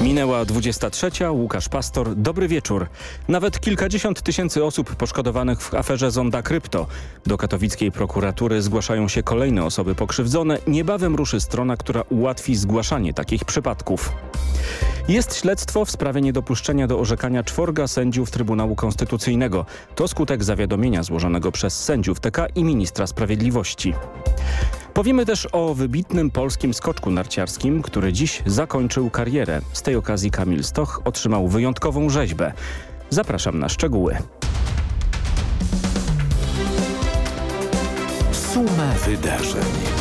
Minęła 23. Łukasz Pastor. Dobry wieczór. Nawet kilkadziesiąt tysięcy osób poszkodowanych w aferze Zonda Krypto. Do katowickiej prokuratury zgłaszają się kolejne osoby pokrzywdzone. Niebawem ruszy strona, która ułatwi zgłaszanie takich przypadków. Jest śledztwo w sprawie niedopuszczenia do orzekania czworga sędziów Trybunału Konstytucyjnego. To skutek zawiadomienia złożonego przez sędziów TK i ministra sprawiedliwości. Powiemy też o wybitnym polskim skoczku narciarskim, który dziś zakończył karierę. Z tej okazji Kamil Stoch otrzymał wyjątkową rzeźbę. Zapraszam na szczegóły. Suma wydarzeń.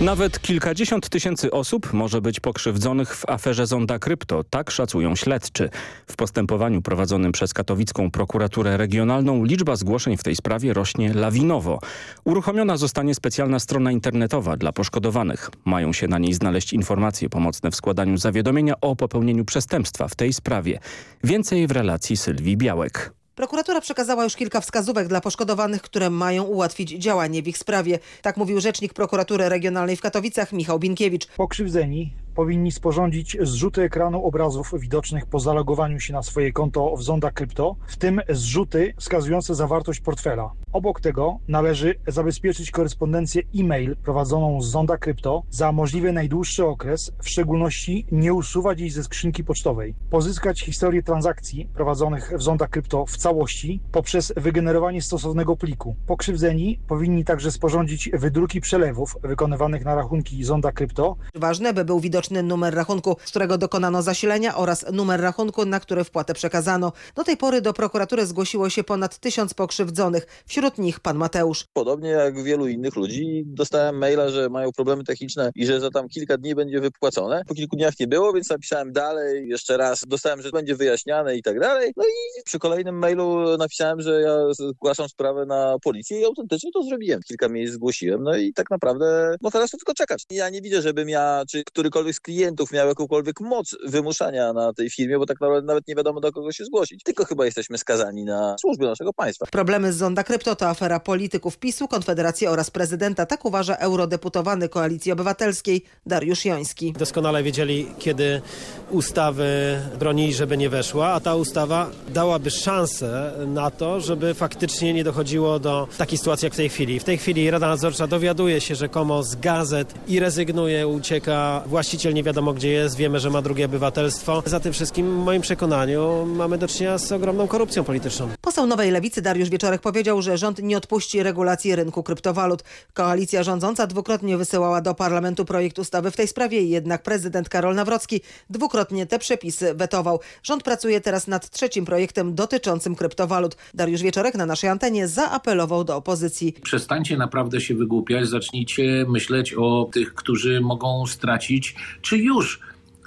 Nawet kilkadziesiąt tysięcy osób może być pokrzywdzonych w aferze Zonda Krypto, tak szacują śledczy. W postępowaniu prowadzonym przez katowicką prokuraturę regionalną liczba zgłoszeń w tej sprawie rośnie lawinowo. Uruchomiona zostanie specjalna strona internetowa dla poszkodowanych. Mają się na niej znaleźć informacje pomocne w składaniu zawiadomienia o popełnieniu przestępstwa w tej sprawie. Więcej w relacji Sylwii Białek. Prokuratura przekazała już kilka wskazówek dla poszkodowanych, które mają ułatwić działanie w ich sprawie. Tak mówił rzecznik prokuratury regionalnej w Katowicach Michał Binkiewicz. Pokrzywdzeni powinni sporządzić zrzuty ekranu obrazów widocznych po zalogowaniu się na swoje konto w Zonda Krypto, w tym zrzuty wskazujące zawartość portfela. Obok tego należy zabezpieczyć korespondencję e-mail prowadzoną z Zonda Krypto za możliwie najdłuższy okres, w szczególności nie usuwać jej ze skrzynki pocztowej. Pozyskać historię transakcji prowadzonych w Zonda Krypto w całości poprzez wygenerowanie stosownego pliku. Pokrzywdzeni powinni także sporządzić wydruki przelewów wykonywanych na rachunki Zonda Krypto. Ważne, by był widoczny numer rachunku, z którego dokonano zasilenia oraz numer rachunku, na który wpłatę przekazano. Do tej pory do prokuratury zgłosiło się ponad tysiąc pokrzywdzonych, wśród nich pan Mateusz. Podobnie jak wielu innych ludzi dostałem maila, że mają problemy techniczne i że za tam kilka dni będzie wypłacone. Po kilku dniach nie było, więc napisałem dalej, jeszcze raz dostałem, że będzie wyjaśniane i tak dalej. No i przy kolejnym mailu napisałem, że ja zgłaszam sprawę na policję i autentycznie to zrobiłem. Kilka miejsc zgłosiłem, no i tak naprawdę, no teraz to tylko czekać. Ja nie widzę, żebym ja, czy którykolwiek z klientów miał jakąkolwiek moc wymuszania na tej firmie, bo tak naprawdę nawet nie wiadomo do kogo się zgłosić. Tylko chyba jesteśmy skazani na służby naszego państwa. Problemy z Zonda Krypto to afera polityków PiSu, Konfederacji oraz prezydenta. Tak uważa eurodeputowany Koalicji Obywatelskiej Dariusz Joński. Doskonale wiedzieli, kiedy ustawy bronili, żeby nie weszła, a ta ustawa dałaby szansę na to, żeby faktycznie nie dochodziło do takiej sytuacji jak w tej chwili. W tej chwili Rada Nadzorcza dowiaduje się rzekomo z gazet i rezygnuje, ucieka. Właściciel nie wiadomo gdzie jest, wiemy, że ma drugie obywatelstwo. Za tym wszystkim, w moim przekonaniu, mamy do czynienia z ogromną korupcją polityczną. Poseł Nowej Lewicy Dariusz Wieczorek powiedział, że rząd nie odpuści regulacji rynku kryptowalut. Koalicja rządząca dwukrotnie wysyłała do parlamentu projekt ustawy w tej sprawie, jednak prezydent Karol Nawrocki dwukrotnie te przepisy wetował. Rząd pracuje teraz nad trzecim projektem dotyczącym kryptowalut. Dariusz Wieczorek na naszej antenie zaapelował do opozycji. Przestańcie naprawdę się wygłupiać, zacznijcie myśleć o tych, którzy mogą stracić, czy już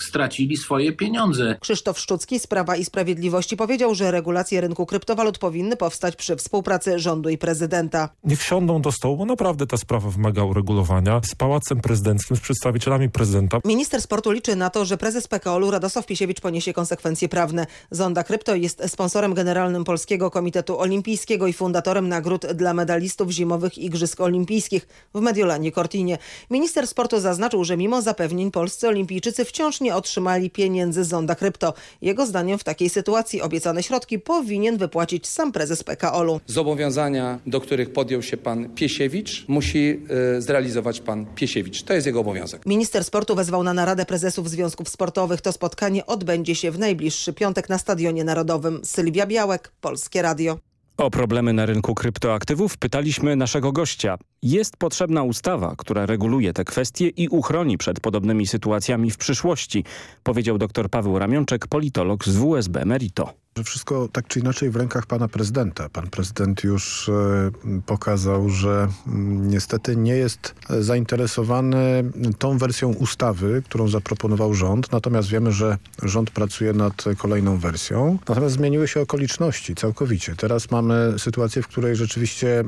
stracili swoje pieniądze. Krzysztof Szczucki z Prawa i Sprawiedliwości powiedział, że regulacje rynku kryptowalut powinny powstać przy współpracy rządu i prezydenta. Niech siądą do stołu, bo naprawdę ta sprawa wymaga uregulowania z Pałacem Prezydenckim, z przedstawicielami prezydenta. Minister sportu liczy na to, że prezes PKO-u Radosław Piesiewicz poniesie konsekwencje prawne. Zonda Krypto jest sponsorem generalnym Polskiego Komitetu Olimpijskiego i fundatorem nagród dla medalistów zimowych Igrzysk Olimpijskich w Mediolanie Cortinie. Minister sportu zaznaczył, że mimo zapewnień polscy olimpijczycy wciąż nie otrzymali pieniędzy z Zonda Krypto. Jego zdaniem w takiej sytuacji obiecane środki powinien wypłacić sam prezes PKO-u. Zobowiązania, do których podjął się pan Piesiewicz, musi y, zrealizować pan Piesiewicz. To jest jego obowiązek. Minister sportu wezwał na naradę prezesów związków sportowych. To spotkanie odbędzie się w najbliższy piątek na Stadionie Narodowym. Sylwia Białek, Polskie Radio. O problemy na rynku kryptoaktywów pytaliśmy naszego gościa. Jest potrzebna ustawa, która reguluje te kwestie i uchroni przed podobnymi sytuacjami w przyszłości, powiedział dr Paweł Ramionczek, politolog z WSB Merito że wszystko tak czy inaczej w rękach pana prezydenta. Pan prezydent już e, pokazał, że mm, niestety nie jest zainteresowany tą wersją ustawy, którą zaproponował rząd. Natomiast wiemy, że rząd pracuje nad kolejną wersją. Natomiast zmieniły się okoliczności całkowicie. Teraz mamy sytuację, w której rzeczywiście e,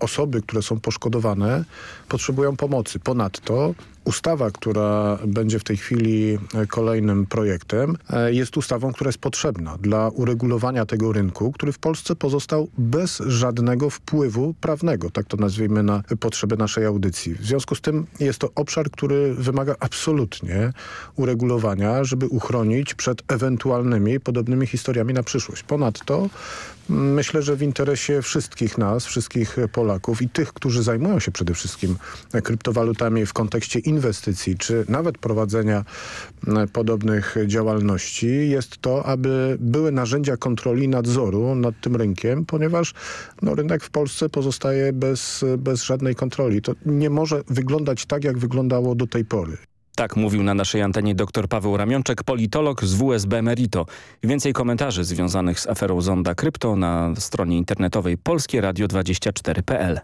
osoby, które są poszkodowane potrzebują pomocy. Ponadto ustawa, która będzie w tej chwili kolejnym projektem, jest ustawą, która jest potrzebna dla uregulowania tego rynku, który w Polsce pozostał bez żadnego wpływu prawnego, tak to nazwijmy na potrzeby naszej audycji. W związku z tym jest to obszar, który wymaga absolutnie uregulowania, żeby uchronić przed ewentualnymi podobnymi historiami na przyszłość. Ponadto myślę, że w interesie wszystkich nas, wszystkich Polaków i tych, którzy zajmują się przede wszystkim kryptowalutami w kontekście inwestycji, czy nawet prowadzenia podobnych działalności, jest to, aby były narzędzia kontroli nadzoru nad tym rynkiem, ponieważ no, rynek w Polsce pozostaje bez, bez żadnej kontroli. To nie może wyglądać tak, jak wyglądało do tej pory. Tak mówił na naszej antenie dr Paweł Ramionczek, politolog z WSB Merito. Więcej komentarzy związanych z aferą Zonda Krypto na stronie internetowej polskieradio24.pl.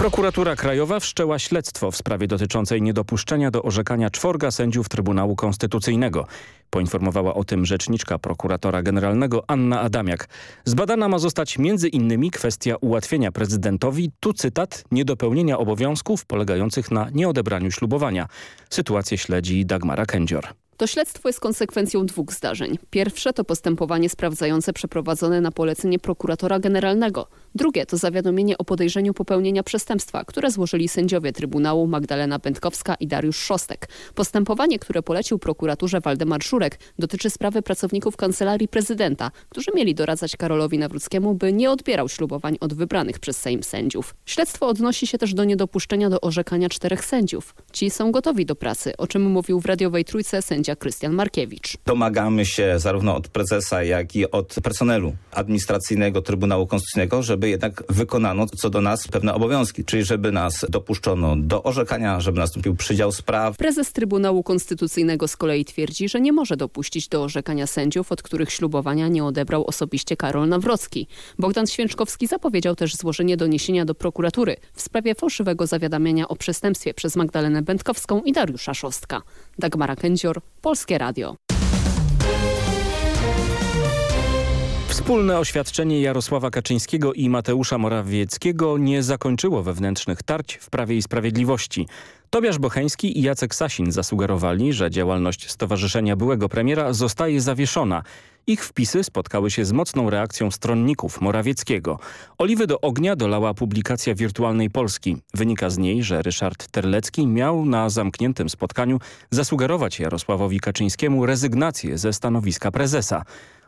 Prokuratura Krajowa wszczęła śledztwo w sprawie dotyczącej niedopuszczenia do orzekania czworga sędziów Trybunału Konstytucyjnego. Poinformowała o tym rzeczniczka prokuratora generalnego Anna Adamiak. Zbadana ma zostać m.in. kwestia ułatwienia prezydentowi, tu cytat, niedopełnienia obowiązków polegających na nieodebraniu ślubowania. Sytuację śledzi Dagmara Kędzior. To śledztwo jest konsekwencją dwóch zdarzeń. Pierwsze to postępowanie sprawdzające przeprowadzone na polecenie prokuratora generalnego. Drugie to zawiadomienie o podejrzeniu popełnienia przestępstwa, które złożyli sędziowie Trybunału Magdalena Pętkowska i Dariusz Szostek. Postępowanie, które polecił prokuraturze Waldemar Szurek, dotyczy sprawy pracowników Kancelarii Prezydenta, którzy mieli doradzać Karolowi Nawróckiemu, by nie odbierał ślubowań od wybranych przez Sejm sędziów. Śledztwo odnosi się też do niedopuszczenia do orzekania czterech sędziów. Ci są gotowi do pracy, o czym mówił w radiowej trójce sędzia Krystian Markiewicz. Domagamy się zarówno od prezesa, jak i od personelu administracyjnego Trybunału Konstytucyjnego, żeby jednak wykonano co do nas pewne obowiązki, czyli żeby nas dopuszczono do orzekania, żeby nastąpił przydział spraw. Prezes Trybunału Konstytucyjnego z kolei twierdzi, że nie może dopuścić do orzekania sędziów, od których ślubowania nie odebrał osobiście Karol Nawrocki. Bogdan Święczkowski zapowiedział też złożenie doniesienia do prokuratury w sprawie fałszywego zawiadamiania o przestępstwie przez Magdalenę Będkowską i Dariusza Szostka. Dagmara Kędzior, Polskie Radio. Wspólne oświadczenie Jarosława Kaczyńskiego i Mateusza Morawieckiego nie zakończyło wewnętrznych tarć w Prawie i Sprawiedliwości. Tobiasz Bocheński i Jacek Sasin zasugerowali, że działalność Stowarzyszenia Byłego Premiera zostaje zawieszona. Ich wpisy spotkały się z mocną reakcją stronników Morawieckiego. Oliwy do ognia dolała publikacja Wirtualnej Polski. Wynika z niej, że Ryszard Terlecki miał na zamkniętym spotkaniu zasugerować Jarosławowi Kaczyńskiemu rezygnację ze stanowiska prezesa.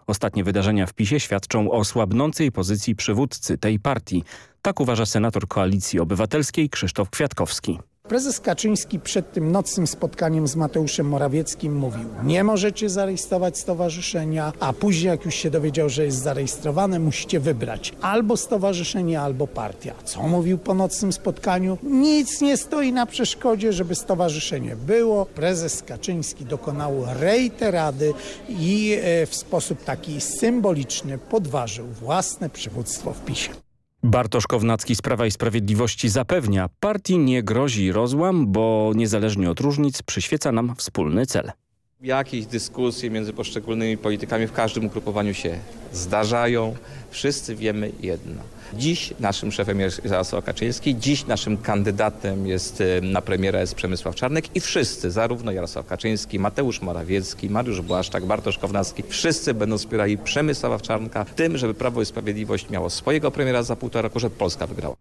Ostatnie wydarzenia w PiSie świadczą o słabnącej pozycji przywódcy tej partii. Tak uważa senator Koalicji Obywatelskiej Krzysztof Kwiatkowski. Prezes Kaczyński przed tym nocnym spotkaniem z Mateuszem Morawieckim mówił nie możecie zarejestrować stowarzyszenia, a później jak już się dowiedział, że jest zarejestrowane, musicie wybrać albo stowarzyszenie, albo partia. Co mówił po nocnym spotkaniu? Nic nie stoi na przeszkodzie, żeby stowarzyszenie było. Prezes Kaczyński dokonał reiterady i e, w sposób taki symboliczny podważył własne przywództwo w PiSie. Bartosz Kownacki z Prawa i Sprawiedliwości zapewnia, partii nie grozi rozłam, bo niezależnie od różnic przyświeca nam wspólny cel. Jakieś dyskusje między poszczególnymi politykami w każdym ugrupowaniu się zdarzają. Wszyscy wiemy jedno. Dziś naszym szefem jest Jarosław Kaczyński, dziś naszym kandydatem jest na premiera jest Przemysław Czarnek i wszyscy, zarówno Jarosław Kaczyński, Mateusz Morawiecki, Mariusz Błaszczak, Bartosz Kownacki, wszyscy będą wspierali Przemysława Czarnka tym, żeby Prawo i Sprawiedliwość miało swojego premiera za półtora roku, żeby Polska wygrała.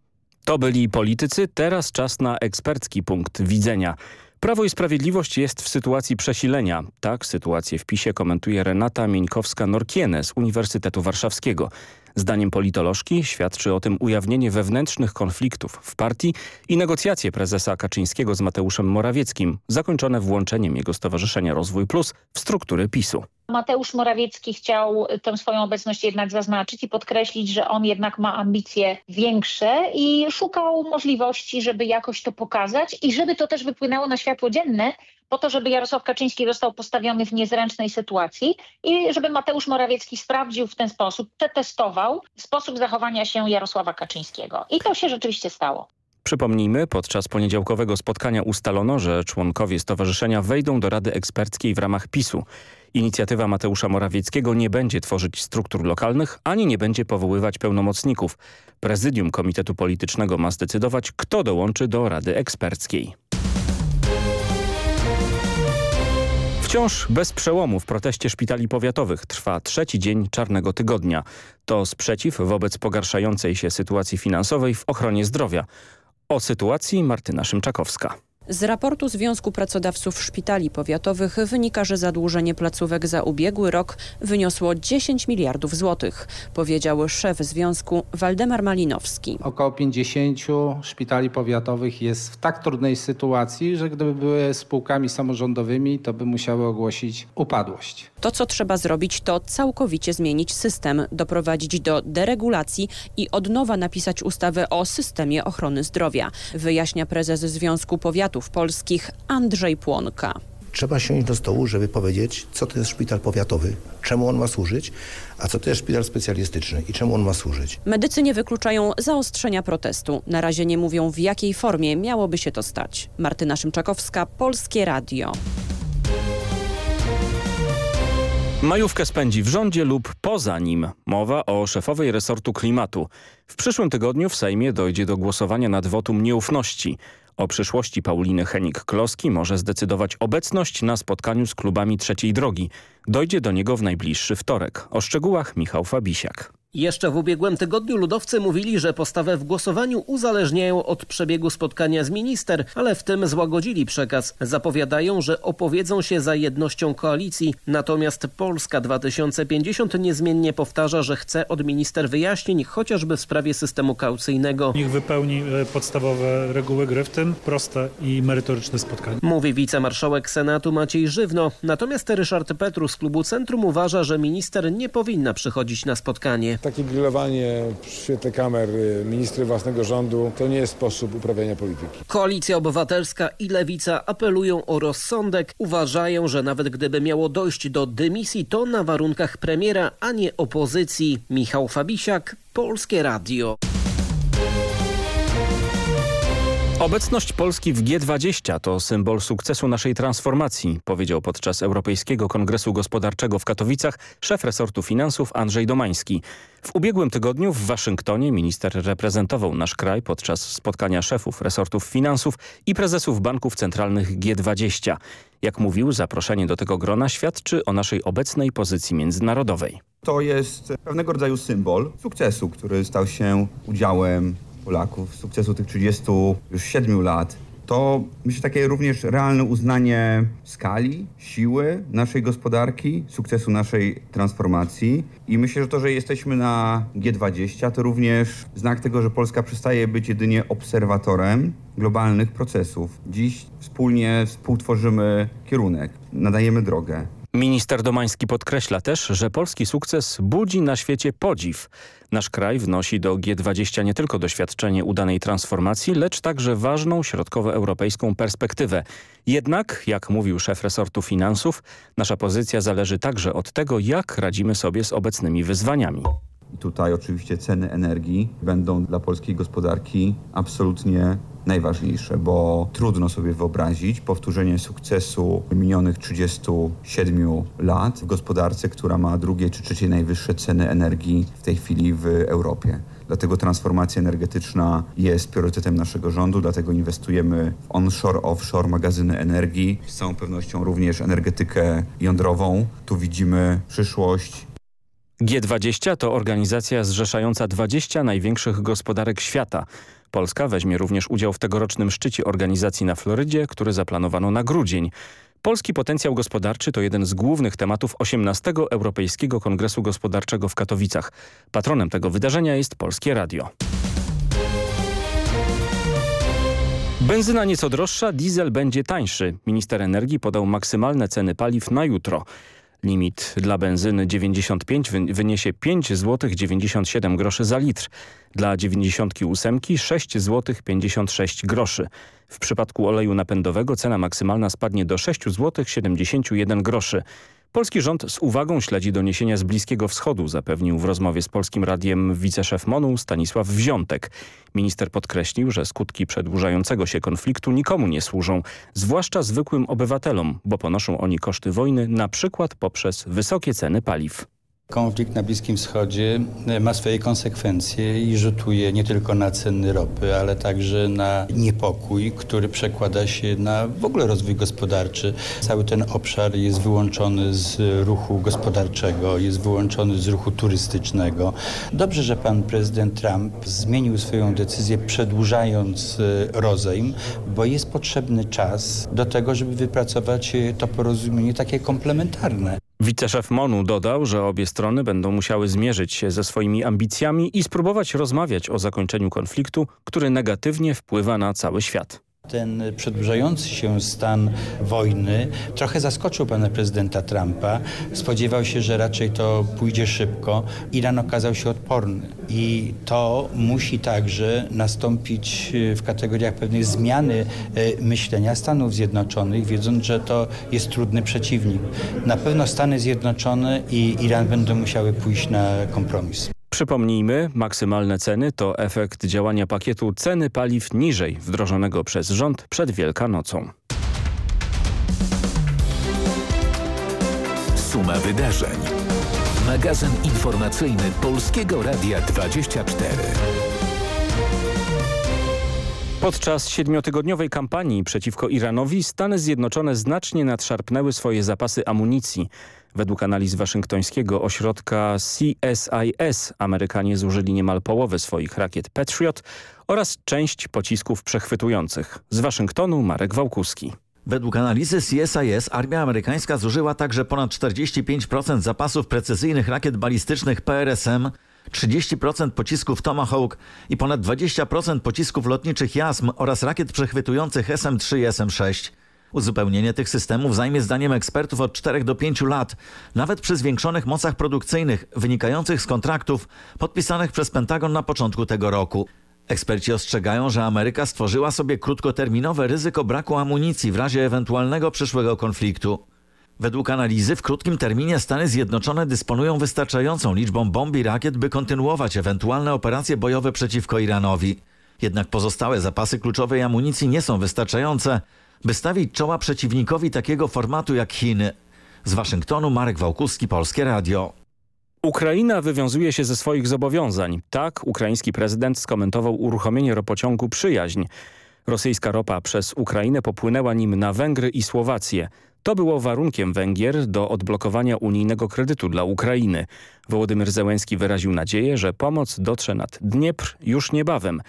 To byli politycy, teraz czas na ekspercki punkt widzenia. Prawo i Sprawiedliwość jest w sytuacji przesilenia. Tak sytuację w PiSie komentuje Renata Mieńkowska-Norkiene z Uniwersytetu Warszawskiego. Zdaniem politolożki świadczy o tym ujawnienie wewnętrznych konfliktów w partii i negocjacje prezesa Kaczyńskiego z Mateuszem Morawieckim, zakończone włączeniem jego Stowarzyszenia Rozwój Plus w struktury PiSu. Mateusz Morawiecki chciał tę swoją obecność jednak zaznaczyć i podkreślić, że on jednak ma ambicje większe i szukał możliwości, żeby jakoś to pokazać i żeby to też wypłynęło na światło dzienne, po to, żeby Jarosław Kaczyński został postawiony w niezręcznej sytuacji i żeby Mateusz Morawiecki sprawdził w ten sposób, przetestował sposób zachowania się Jarosława Kaczyńskiego. I to się rzeczywiście stało. Przypomnijmy, podczas poniedziałkowego spotkania ustalono, że członkowie stowarzyszenia wejdą do Rady Eksperckiej w ramach PiSu. Inicjatywa Mateusza Morawieckiego nie będzie tworzyć struktur lokalnych, ani nie będzie powoływać pełnomocników. Prezydium Komitetu Politycznego ma zdecydować, kto dołączy do Rady Eksperckiej. Wciąż bez przełomu w proteście szpitali powiatowych trwa trzeci dzień czarnego tygodnia. To sprzeciw wobec pogarszającej się sytuacji finansowej w ochronie zdrowia. O sytuacji Martyna Szymczakowska. Z raportu Związku Pracodawców Szpitali Powiatowych wynika, że zadłużenie placówek za ubiegły rok wyniosło 10 miliardów złotych, powiedział szef związku Waldemar Malinowski. Około 50 szpitali powiatowych jest w tak trudnej sytuacji, że gdyby były spółkami samorządowymi, to by musiały ogłosić upadłość. To, co trzeba zrobić, to całkowicie zmienić system, doprowadzić do deregulacji i od nowa napisać ustawę o systemie ochrony zdrowia, wyjaśnia prezes Związku Powiatów Polskich Andrzej Płonka. Trzeba siąść do stołu, żeby powiedzieć, co to jest szpital powiatowy, czemu on ma służyć, a co to jest szpital specjalistyczny i czemu on ma służyć. Medycy nie wykluczają zaostrzenia protestu. Na razie nie mówią, w jakiej formie miałoby się to stać. Martyna Szymczakowska, Polskie Radio. Majówkę spędzi w rządzie lub poza nim. Mowa o szefowej resortu klimatu. W przyszłym tygodniu w Sejmie dojdzie do głosowania nad wotum nieufności. O przyszłości Pauliny Henik-Kloski może zdecydować obecność na spotkaniu z klubami trzeciej drogi. Dojdzie do niego w najbliższy wtorek. O szczegółach Michał Fabisiak. Jeszcze w ubiegłym tygodniu ludowcy mówili, że postawę w głosowaniu uzależniają od przebiegu spotkania z minister, ale w tym złagodzili przekaz. Zapowiadają, że opowiedzą się za jednością koalicji. Natomiast Polska 2050 niezmiennie powtarza, że chce od minister wyjaśnień, chociażby w sprawie systemu kaucyjnego. Niech wypełni podstawowe reguły gry, w tym proste i merytoryczne spotkanie. Mówi wicemarszałek Senatu Maciej Żywno. Natomiast Ryszard Petru z klubu Centrum uważa, że minister nie powinna przychodzić na spotkanie. Takie grillowanie w świetle kamer ministry własnego rządu to nie jest sposób uprawiania polityki. Koalicja Obywatelska i Lewica apelują o rozsądek. Uważają, że nawet gdyby miało dojść do dymisji, to na warunkach premiera, a nie opozycji. Michał Fabisiak, Polskie Radio. Obecność Polski w G20 to symbol sukcesu naszej transformacji, powiedział podczas Europejskiego Kongresu Gospodarczego w Katowicach szef resortu finansów Andrzej Domański. W ubiegłym tygodniu w Waszyngtonie minister reprezentował nasz kraj podczas spotkania szefów resortów finansów i prezesów banków centralnych G20. Jak mówił, zaproszenie do tego grona świadczy o naszej obecnej pozycji międzynarodowej. To jest pewnego rodzaju symbol sukcesu, który stał się udziałem Polaków, sukcesu tych 37 lat, to myślę takie również realne uznanie skali, siły naszej gospodarki, sukcesu naszej transformacji. I myślę, że to, że jesteśmy na G20 to również znak tego, że Polska przestaje być jedynie obserwatorem globalnych procesów. Dziś wspólnie współtworzymy kierunek, nadajemy drogę. Minister Domański podkreśla też, że polski sukces budzi na świecie podziw. Nasz kraj wnosi do G20 nie tylko doświadczenie udanej transformacji, lecz także ważną środkowoeuropejską perspektywę. Jednak, jak mówił szef resortu finansów, nasza pozycja zależy także od tego, jak radzimy sobie z obecnymi wyzwaniami. Tutaj oczywiście ceny energii będą dla polskiej gospodarki absolutnie najważniejsze, bo trudno sobie wyobrazić powtórzenie sukcesu minionych 37 lat w gospodarce, która ma drugie czy trzecie najwyższe ceny energii w tej chwili w Europie. Dlatego transformacja energetyczna jest priorytetem naszego rządu, dlatego inwestujemy w onshore, offshore, magazyny energii, z całą pewnością również energetykę jądrową. Tu widzimy przyszłość G20 to organizacja zrzeszająca 20 największych gospodarek świata. Polska weźmie również udział w tegorocznym szczycie organizacji na Florydzie, który zaplanowano na grudzień. Polski potencjał gospodarczy to jeden z głównych tematów 18. Europejskiego Kongresu Gospodarczego w Katowicach. Patronem tego wydarzenia jest Polskie Radio. Benzyna nieco droższa, diesel będzie tańszy. Minister energii podał maksymalne ceny paliw na jutro. Limit dla benzyny 95 wyniesie 5 zł 97 groszy za litr. Dla 98 6 zł 56 groszy. W przypadku oleju napędowego cena maksymalna spadnie do 6 zł 71 groszy. Polski rząd z uwagą śledzi doniesienia z Bliskiego Wschodu, zapewnił w rozmowie z Polskim Radiem wiceszef MONU Stanisław Wziątek. Minister podkreślił, że skutki przedłużającego się konfliktu nikomu nie służą, zwłaszcza zwykłym obywatelom, bo ponoszą oni koszty wojny na przykład poprzez wysokie ceny paliw. Konflikt na Bliskim Wschodzie e, ma swoje konsekwencje i rzutuje nie tylko na ceny ropy, ale także na niepokój, który przekłada się na w ogóle rozwój gospodarczy. Cały ten obszar jest wyłączony z ruchu gospodarczego, jest wyłączony z ruchu turystycznego. Dobrze, że pan prezydent Trump zmienił swoją decyzję przedłużając e, rozejm, bo jest potrzebny czas do tego, żeby wypracować e, to porozumienie takie komplementarne. Wiceszef MONU dodał, że obie strony będą musiały zmierzyć się ze swoimi ambicjami i spróbować rozmawiać o zakończeniu konfliktu, który negatywnie wpływa na cały świat. Ten przedłużający się stan wojny trochę zaskoczył pana prezydenta Trumpa. Spodziewał się, że raczej to pójdzie szybko. Iran okazał się odporny i to musi także nastąpić w kategoriach pewnej zmiany e, myślenia Stanów Zjednoczonych, wiedząc, że to jest trudny przeciwnik. Na pewno Stany Zjednoczone i Iran będą musiały pójść na kompromis. Przypomnijmy, maksymalne ceny to efekt działania pakietu ceny paliw niżej wdrożonego przez rząd przed Wielkanocą. Suma wydarzeń. Magazyn informacyjny Polskiego Radia 24. Podczas siedmiotygodniowej kampanii przeciwko Iranowi Stany Zjednoczone znacznie nadszarpnęły swoje zapasy amunicji. Według analiz waszyngtońskiego ośrodka CSIS Amerykanie zużyli niemal połowę swoich rakiet Patriot oraz część pocisków przechwytujących. Z Waszyngtonu Marek Wałkuski. Według analizy CSIS armia amerykańska zużyła także ponad 45% zapasów precyzyjnych rakiet balistycznych PRSM, 30% pocisków Tomahawk i ponad 20% pocisków lotniczych JASM oraz rakiet przechwytujących SM-3 i SM-6. Uzupełnienie tych systemów zajmie zdaniem ekspertów od 4 do 5 lat, nawet przy zwiększonych mocach produkcyjnych wynikających z kontraktów podpisanych przez Pentagon na początku tego roku. Eksperci ostrzegają, że Ameryka stworzyła sobie krótkoterminowe ryzyko braku amunicji w razie ewentualnego przyszłego konfliktu. Według analizy w krótkim terminie Stany Zjednoczone dysponują wystarczającą liczbą bomb i rakiet, by kontynuować ewentualne operacje bojowe przeciwko Iranowi. Jednak pozostałe zapasy kluczowej amunicji nie są wystarczające, by stawić czoła przeciwnikowi takiego formatu jak Chiny. Z Waszyngtonu Marek Wałkuski, Polskie Radio. Ukraina wywiązuje się ze swoich zobowiązań. Tak ukraiński prezydent skomentował uruchomienie ropociągu Przyjaźń. Rosyjska ropa przez Ukrainę popłynęła nim na Węgry i Słowację. To było warunkiem Węgier do odblokowania unijnego kredytu dla Ukrainy. Wołodymyr Zełenski wyraził nadzieję, że pomoc dotrze nad Dniepr już niebawem.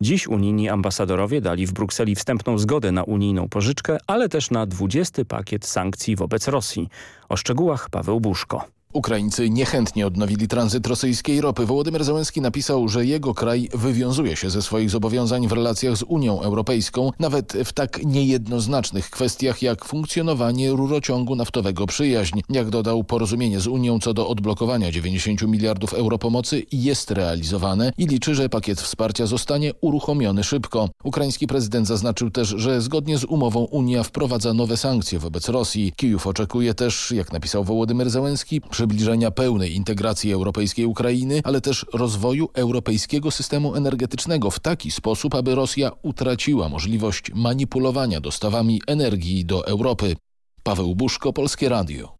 Dziś unijni ambasadorowie dali w Brukseli wstępną zgodę na unijną pożyczkę, ale też na 20 pakiet sankcji wobec Rosji. O szczegółach Paweł Buszko. Ukraińcy niechętnie odnowili tranzyt rosyjskiej ropy. Wołodymyr Zełenski napisał, że jego kraj wywiązuje się ze swoich zobowiązań w relacjach z Unią Europejską, nawet w tak niejednoznacznych kwestiach jak funkcjonowanie rurociągu naftowego Przyjaźń. Jak dodał, porozumienie z Unią co do odblokowania 90 miliardów euro pomocy jest realizowane i liczy, że pakiet wsparcia zostanie uruchomiony szybko. Ukraiński prezydent zaznaczył też, że zgodnie z umową Unia wprowadza nowe sankcje wobec Rosji. Kijów oczekuje też, jak napisał Wołodymyr Zełenski, przybliżenia pełnej integracji europejskiej Ukrainy, ale też rozwoju europejskiego systemu energetycznego w taki sposób, aby Rosja utraciła możliwość manipulowania dostawami energii do Europy. Paweł Buszko, Polskie Radio.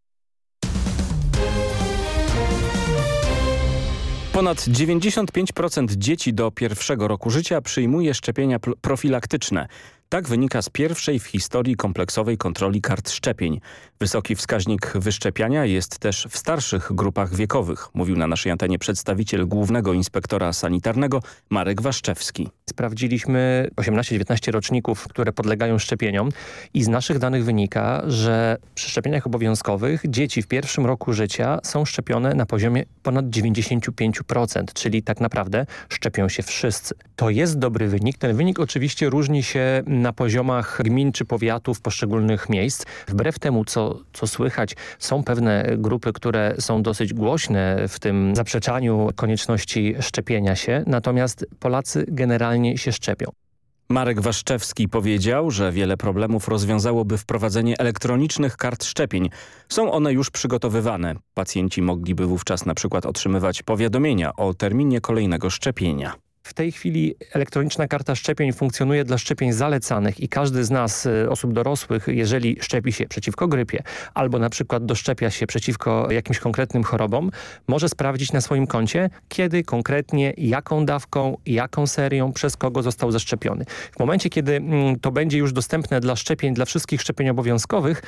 Ponad 95% dzieci do pierwszego roku życia przyjmuje szczepienia profilaktyczne. Tak wynika z pierwszej w historii kompleksowej kontroli kart szczepień. Wysoki wskaźnik wyszczepiania jest też w starszych grupach wiekowych, mówił na naszej antenie przedstawiciel głównego inspektora sanitarnego Marek Waszczewski. Sprawdziliśmy 18-19 roczników, które podlegają szczepieniom i z naszych danych wynika, że przy szczepieniach obowiązkowych dzieci w pierwszym roku życia są szczepione na poziomie ponad 95%, czyli tak naprawdę szczepią się wszyscy. To jest dobry wynik. Ten wynik oczywiście różni się na poziomach gmin czy powiatów poszczególnych miejsc. Wbrew temu, co, co słychać, są pewne grupy, które są dosyć głośne w tym zaprzeczaniu konieczności szczepienia się, natomiast Polacy generalnie się szczepią. Marek Waszczewski powiedział, że wiele problemów rozwiązałoby wprowadzenie elektronicznych kart szczepień. Są one już przygotowywane. Pacjenci mogliby wówczas na przykład otrzymywać powiadomienia o terminie kolejnego szczepienia. W tej chwili elektroniczna karta szczepień funkcjonuje dla szczepień zalecanych i każdy z nas, y, osób dorosłych, jeżeli szczepi się przeciwko grypie albo na przykład doszczepia się przeciwko jakimś konkretnym chorobom, może sprawdzić na swoim koncie, kiedy konkretnie, jaką dawką, jaką serią, przez kogo został zaszczepiony. W momencie, kiedy mm, to będzie już dostępne dla szczepień, dla wszystkich szczepień obowiązkowych,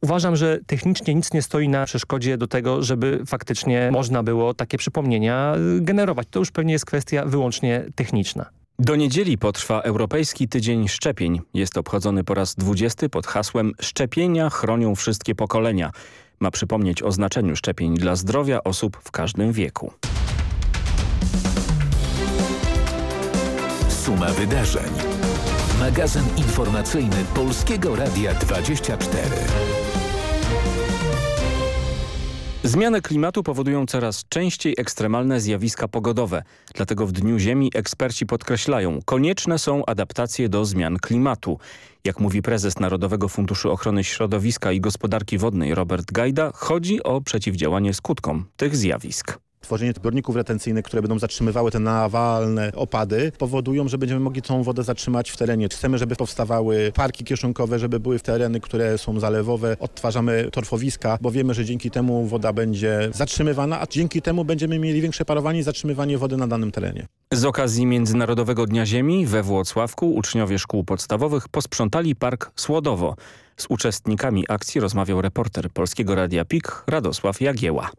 Uważam, że technicznie nic nie stoi na przeszkodzie do tego, żeby faktycznie można było takie przypomnienia y, generować. To już pewnie jest kwestia wyłącznie techniczna. Do niedzieli potrwa Europejski Tydzień Szczepień. Jest obchodzony po raz 20 pod hasłem Szczepienia chronią wszystkie pokolenia. Ma przypomnieć o znaczeniu szczepień dla zdrowia osób w każdym wieku. Suma wydarzeń. Magazyn informacyjny Polskiego Radia 24. Zmiany klimatu powodują coraz częściej ekstremalne zjawiska pogodowe. Dlatego w Dniu Ziemi eksperci podkreślają, konieczne są adaptacje do zmian klimatu. Jak mówi prezes Narodowego Funduszu Ochrony Środowiska i Gospodarki Wodnej Robert Gajda, chodzi o przeciwdziałanie skutkom tych zjawisk. Tworzenie zbiorników retencyjnych, które będą zatrzymywały te nawalne opady, powodują, że będziemy mogli tą wodę zatrzymać w terenie. Chcemy, żeby powstawały parki kieszonkowe, żeby były w tereny, które są zalewowe. Odtwarzamy torfowiska, bo wiemy, że dzięki temu woda będzie zatrzymywana, a dzięki temu będziemy mieli większe parowanie i zatrzymywanie wody na danym terenie. Z okazji Międzynarodowego Dnia Ziemi we Włocławku uczniowie szkół podstawowych posprzątali park Słodowo. Z uczestnikami akcji rozmawiał reporter Polskiego Radia PIK Radosław Jagieła.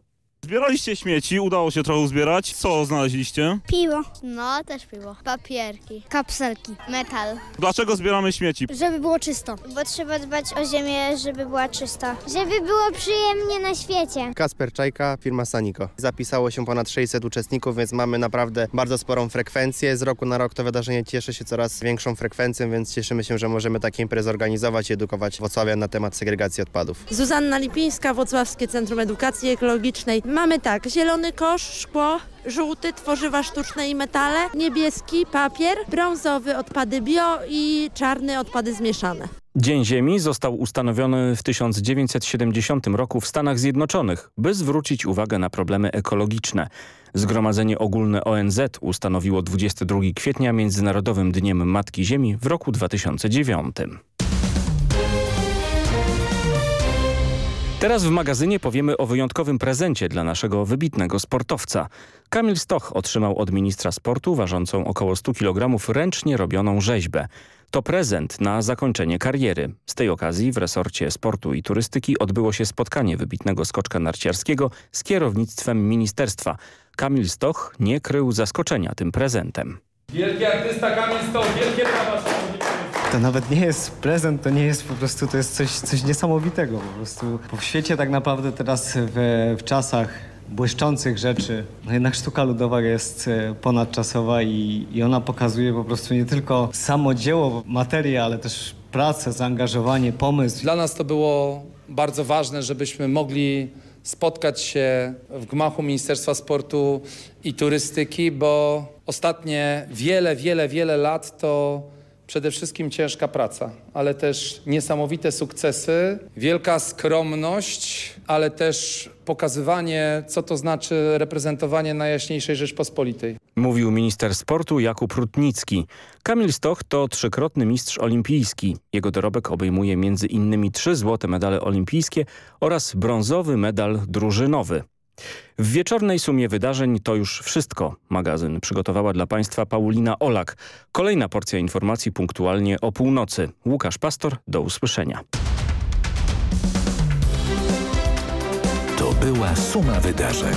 Zbieraliście śmieci, udało się trochę uzbierać. Co znaleźliście? Piwo. No, też piwo. Papierki. Kapselki. Metal. Dlaczego zbieramy śmieci? Żeby było czysto. Bo trzeba dbać o ziemię, żeby była czysta. Żeby było przyjemnie na świecie. Kasper Czajka, firma Saniko. Zapisało się ponad 600 uczestników, więc mamy naprawdę bardzo sporą frekwencję. Z roku na rok to wydarzenie cieszy się coraz większą frekwencją, więc cieszymy się, że możemy takie imprezy organizować i edukować Wrocławia na temat segregacji odpadów. Zuzanna Lipińska, Włocławskie Centrum Edukacji Ekologicznej. Mamy tak, zielony kosz, szkło, żółty tworzywa sztuczne i metale, niebieski papier, brązowy odpady bio i czarny odpady zmieszane. Dzień Ziemi został ustanowiony w 1970 roku w Stanach Zjednoczonych, by zwrócić uwagę na problemy ekologiczne. Zgromadzenie Ogólne ONZ ustanowiło 22 kwietnia Międzynarodowym Dniem Matki Ziemi w roku 2009. Teraz w magazynie powiemy o wyjątkowym prezencie dla naszego wybitnego sportowca. Kamil Stoch otrzymał od ministra sportu ważącą około 100 kg ręcznie robioną rzeźbę. To prezent na zakończenie kariery. Z tej okazji w resorcie sportu i turystyki odbyło się spotkanie wybitnego skoczka narciarskiego z kierownictwem ministerstwa. Kamil Stoch nie krył zaskoczenia tym prezentem. Wielki artysta Kamil Stoch, wielkie brawa to nawet nie jest prezent, to nie jest po prostu, to jest coś, coś niesamowitego po prostu. Bo w świecie tak naprawdę teraz w, w czasach błyszczących rzeczy, no jednak sztuka ludowa jest e, ponadczasowa i, i ona pokazuje po prostu nie tylko samo dzieło, materię, ale też pracę, zaangażowanie, pomysł. Dla nas to było bardzo ważne, żebyśmy mogli spotkać się w gmachu Ministerstwa Sportu i Turystyki, bo ostatnie wiele, wiele, wiele lat to przede wszystkim ciężka praca, ale też niesamowite sukcesy, wielka skromność, ale też pokazywanie, co to znaczy reprezentowanie Najjaśniejszej Rzeczpospolitej. Mówił minister sportu Jakub Rutnicki. Kamil Stoch to trzykrotny mistrz olimpijski. Jego dorobek obejmuje między innymi trzy złote medale olimpijskie oraz brązowy medal drużynowy. W wieczornej sumie wydarzeń to już wszystko. Magazyn przygotowała dla Państwa Paulina Olak. Kolejna porcja informacji punktualnie o północy. Łukasz Pastor, do usłyszenia. To była suma wydarzeń.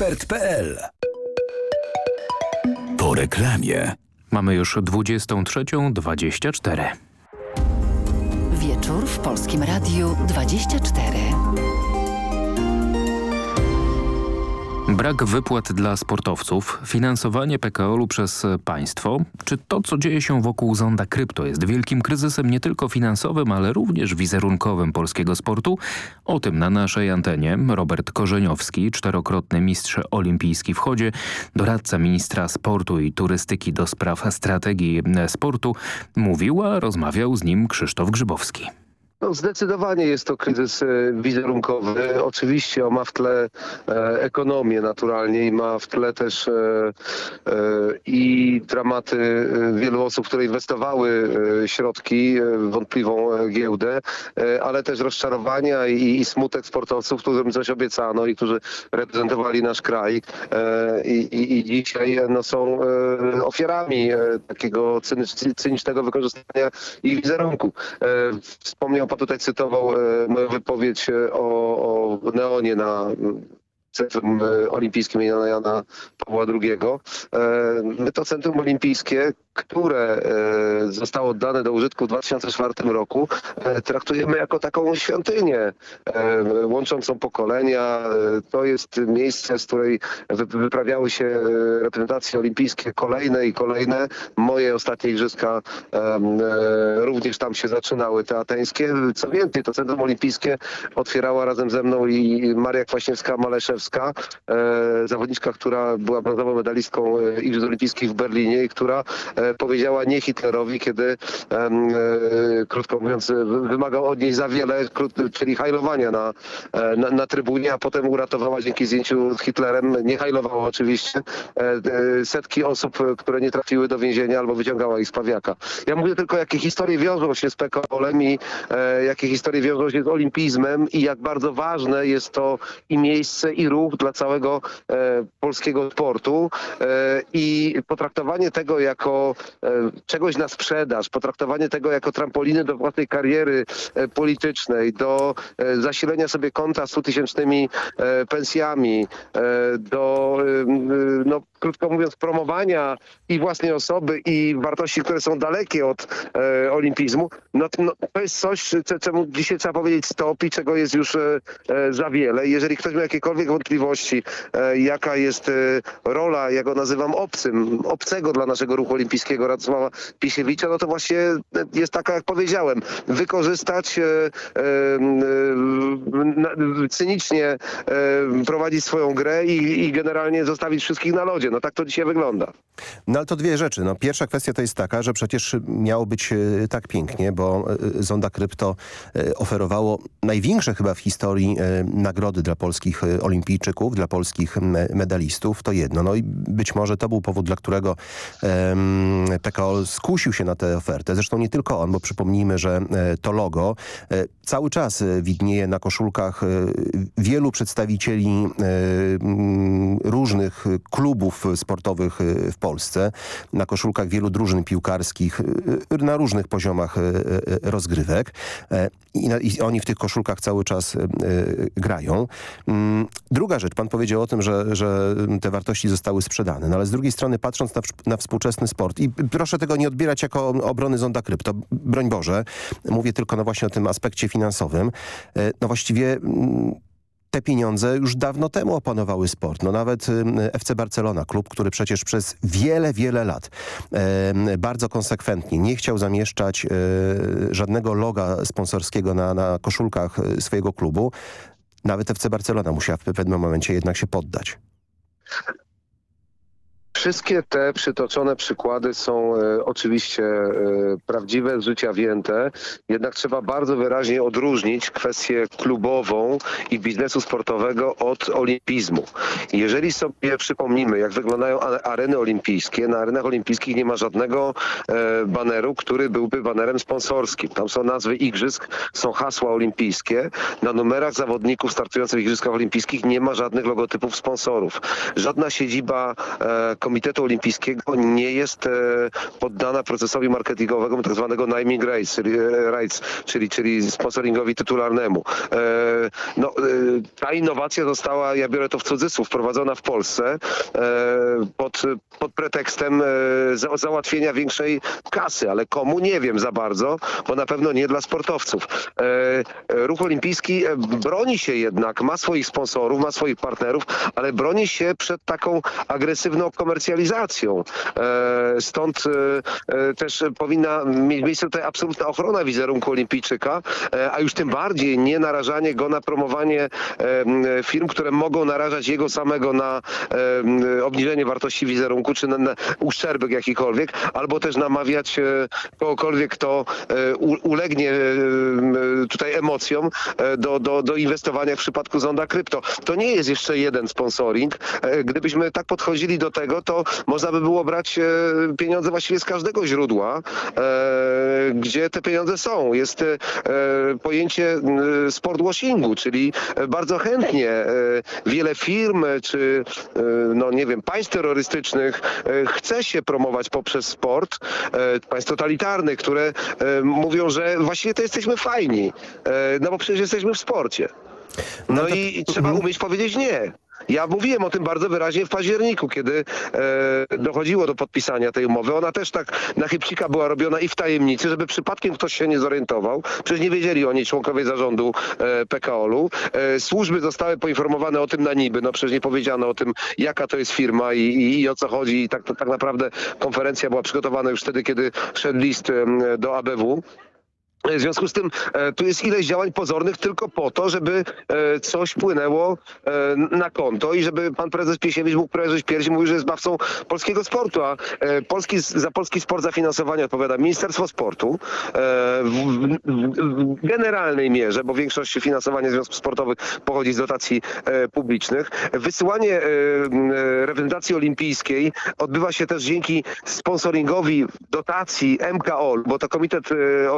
ekspert.pl Po reklamie. Mamy już 23.24. Wieczór w Polskim Radiu 24. Brak wypłat dla sportowców, finansowanie PKO-u przez państwo, czy to, co dzieje się wokół Zonda Krypto jest wielkim kryzysem nie tylko finansowym, ale również wizerunkowym polskiego sportu? O tym na naszej antenie Robert Korzeniowski, czterokrotny mistrz olimpijski w chodzie, doradca ministra sportu i turystyki do spraw strategii sportu, mówił, a rozmawiał z nim Krzysztof Grzybowski. No zdecydowanie jest to kryzys e, wizerunkowy. Oczywiście on ma w tle e, ekonomię naturalnie i ma w tle też e, i dramaty wielu osób, które inwestowały środki w wątpliwą giełdę, ale też rozczarowania i, smutek sportowców, którym coś obiecano i którzy reprezentowali nasz kraj i, i, i dzisiaj no, są ofiarami takiego cynicznego wykorzystania ich wizerunku. Wspomniał pan tutaj, cytował e, moją wypowiedź e, o, o Neonie na Centrum e, Olimpijskim Jana Pawła II. My to Centrum Olimpijskie, które e, zostało oddane do użytku w 2004 roku, e, traktujemy jako taką świątynię e, łączącą pokolenia. To jest miejsce, z której wy- wyprawiały się reprezentacje olimpijskie kolejne i kolejne. Moje ostatnie igrzyska również tam się zaczynały, te ateńskie. Co więcej, to Centrum Olimpijskie otwierała razem ze mną i Maria Kwaśniewska-Maleszewska, zawodniczka, która była brązową medalistką Igrzysk Olimpijskich w Berlinie i która powiedziała nie Hitlerowi, kiedy e, krótko mówiąc wy- wymagał od niej za wiele, czyli hajlowania na, e, na, na trybunie, a potem uratowała dzięki zdjęciu z Hitlerem, nie hajlowała oczywiście, e, e, setki osób, e, które nie trafiły do więzienia albo wyciągała ich z pawiaka. Ja mówię tylko, jakie historie wiążą się z PKO-em i e, jakie historie wiążą się z olimpizmem i jak bardzo ważne jest to i miejsce, i ruch dla całego e, polskiego sportu e, i potraktowanie tego jako e, czegoś na sprzedaż, potraktowanie tego jako trampoliny do własnej kariery e, politycznej, do e, zasilenia sobie konta 100 tysięcznymi pensjami, do, no, krótko mówiąc, promowania i własnej osoby i wartości, które są dalekie od e, olimpizmu, no, no, to jest coś, co- czemu dzisiaj trzeba powiedzieć stop i czego jest już e, e, za wiele. Jeżeli ktoś ma jakiekolwiek wątpliwości, e, jaka jest e, rola, ja go nazywam obcym, obcego dla naszego ruchu olimpijskiego Radosława Pisiewicza, no to właśnie jest taka, jak powiedziałem, wykorzystać e, cynicznie prowadzić swoją grę i, i generalnie zostawić wszystkich na lodzie. No tak to dzisiaj wygląda. No ale to dwie rzeczy. No, pierwsza kwestia to jest taka, że przecież miało być e, tak pięknie, bo e, Zonda Krypto e, oferowało największe chyba w historii nagrody dla polskich olimpijczyków, dla polskich me- medalistów. To jedno. No i być może to był powód, dla którego em, PKO skusił się na tę ofertę. Zresztą nie tylko on, bo przypomnijmy, że to logo cały czas widnieje na koszulkach wielu przedstawicieli różnych klubów sportowych e, w Polsce, na koszulkach wielu drużyn piłkarskich e, na różnych poziomach rozgrywek. E, i, i oni w tych koszulkach cały czas grają. Mm, Druga rzecz, pan powiedział o tym, że, że te wartości zostały sprzedane, no ale z drugiej strony patrząc na, na współczesny sport i proszę tego nie odbierać jako obrony Zonda Krypto, broń Boże, mówię tylko no właśnie o tym aspekcie finansowym, E, no właściwie mm, te pieniądze już dawno temu opanowały sport. No nawet FC Barcelona, klub, który przecież przez wiele, wiele lat em, bardzo konsekwentnie nie chciał zamieszczać e, żadnego loga sponsorskiego na, na koszulkach e, swojego klubu. Nawet FC Barcelona musiała w pewnym momencie jednak się poddać. Wszystkie te przytoczone przykłady są e, oczywiście e, prawdziwe, z życia wzięte, jednak trzeba bardzo wyraźnie odróżnić kwestię klubową i biznesu sportowego od olimpizmu. Jeżeli sobie przypomnimy, jak wyglądają areny olimpijskie, na arenach olimpijskich nie ma żadnego e, baneru, który byłby banerem sponsorskim. Tam są nazwy igrzysk, są hasła olimpijskie. Na numerach zawodników startujących w igrzyskach olimpijskich nie ma żadnych logotypów sponsorów. Żadna siedziba e, Komitetu Olimpijskiego nie jest e, poddana procesowi marketingowego tak zwanego naming rights, czyli, e, rights, czyli, czyli sponsoringowi tytularnemu. E, no, ta innowacja została, ja biorę to w cudzysłów, wprowadzona w Polsce pod, pod pretekstem za, załatwienia większej kasy, ale komu nie wiem za bardzo, bo na pewno nie dla sportowców. Ruch olimpijski broni się jednak, ma swoich sponsorów, ma swoich partnerów, ale broni się przed taką agresywną komercjalizacją. E, Stąd e, e, też powinna mieć miejsce tutaj absolutna ochrona wizerunku olimpijczyka, a już tym bardziej nie narażanie go na promowanie firm, które mogą narażać jego samego na obniżenie wartości wizerunku, czy na, uszczerbek jakikolwiek, albo też namawiać kogokolwiek, kto ulegnie tutaj emocjom do, do, do inwestowania w przypadku Zonda Krypto. To nie jest jeszcze jeden sponsoring. Gdybyśmy tak podchodzili do tego, to można by było brać e, pieniądze właściwie z każdego źródła, e, gdzie te pieniądze są. Jest e, pojęcie sport washingu, czyli bardzo chętnie wiele firm czy no nie wiem, państw terrorystycznych chce się promować poprzez sport, państw totalitarnych, które mówią, że właściwie to jesteśmy fajni, no bo przecież jesteśmy w sporcie. No i trzeba umieć powiedzieć nie. Ja mówiłem o tym bardzo wyraźnie w październiku, kiedy e, dochodziło do podpisania tej umowy. Ona też tak na chybcika była robiona i w tajemnicy, żeby przypadkiem ktoś się nie zorientował. Przecież nie wiedzieli o niej członkowie zarządu e, PKOL-u. E, służby zostały poinformowane o tym na niby. No przecież nie powiedziano o tym, jaka to jest firma i, i, i o co chodzi. I tak, tak naprawdę konferencja była przygotowana już wtedy, kiedy szedł list do ABW. W związku z tym e, tu jest ileś działań pozornych tylko po to, żeby e, coś płynęło e, na konto i żeby pan prezes Piesiewicz mógł prezes piersi i mówił, że jest bawcą polskiego sportu, a e, polski, za polski sport za finansowanie odpowiada Ministerstwo Sportu e, w, generalnej mierze, bo większość finansowania związków sportowych pochodzi z dotacji e, publicznych. Wysyłanie e, e, reprezentacji olimpijskiej odbywa się też dzięki sponsoringowi dotacji MKOL, bo to Komitet e,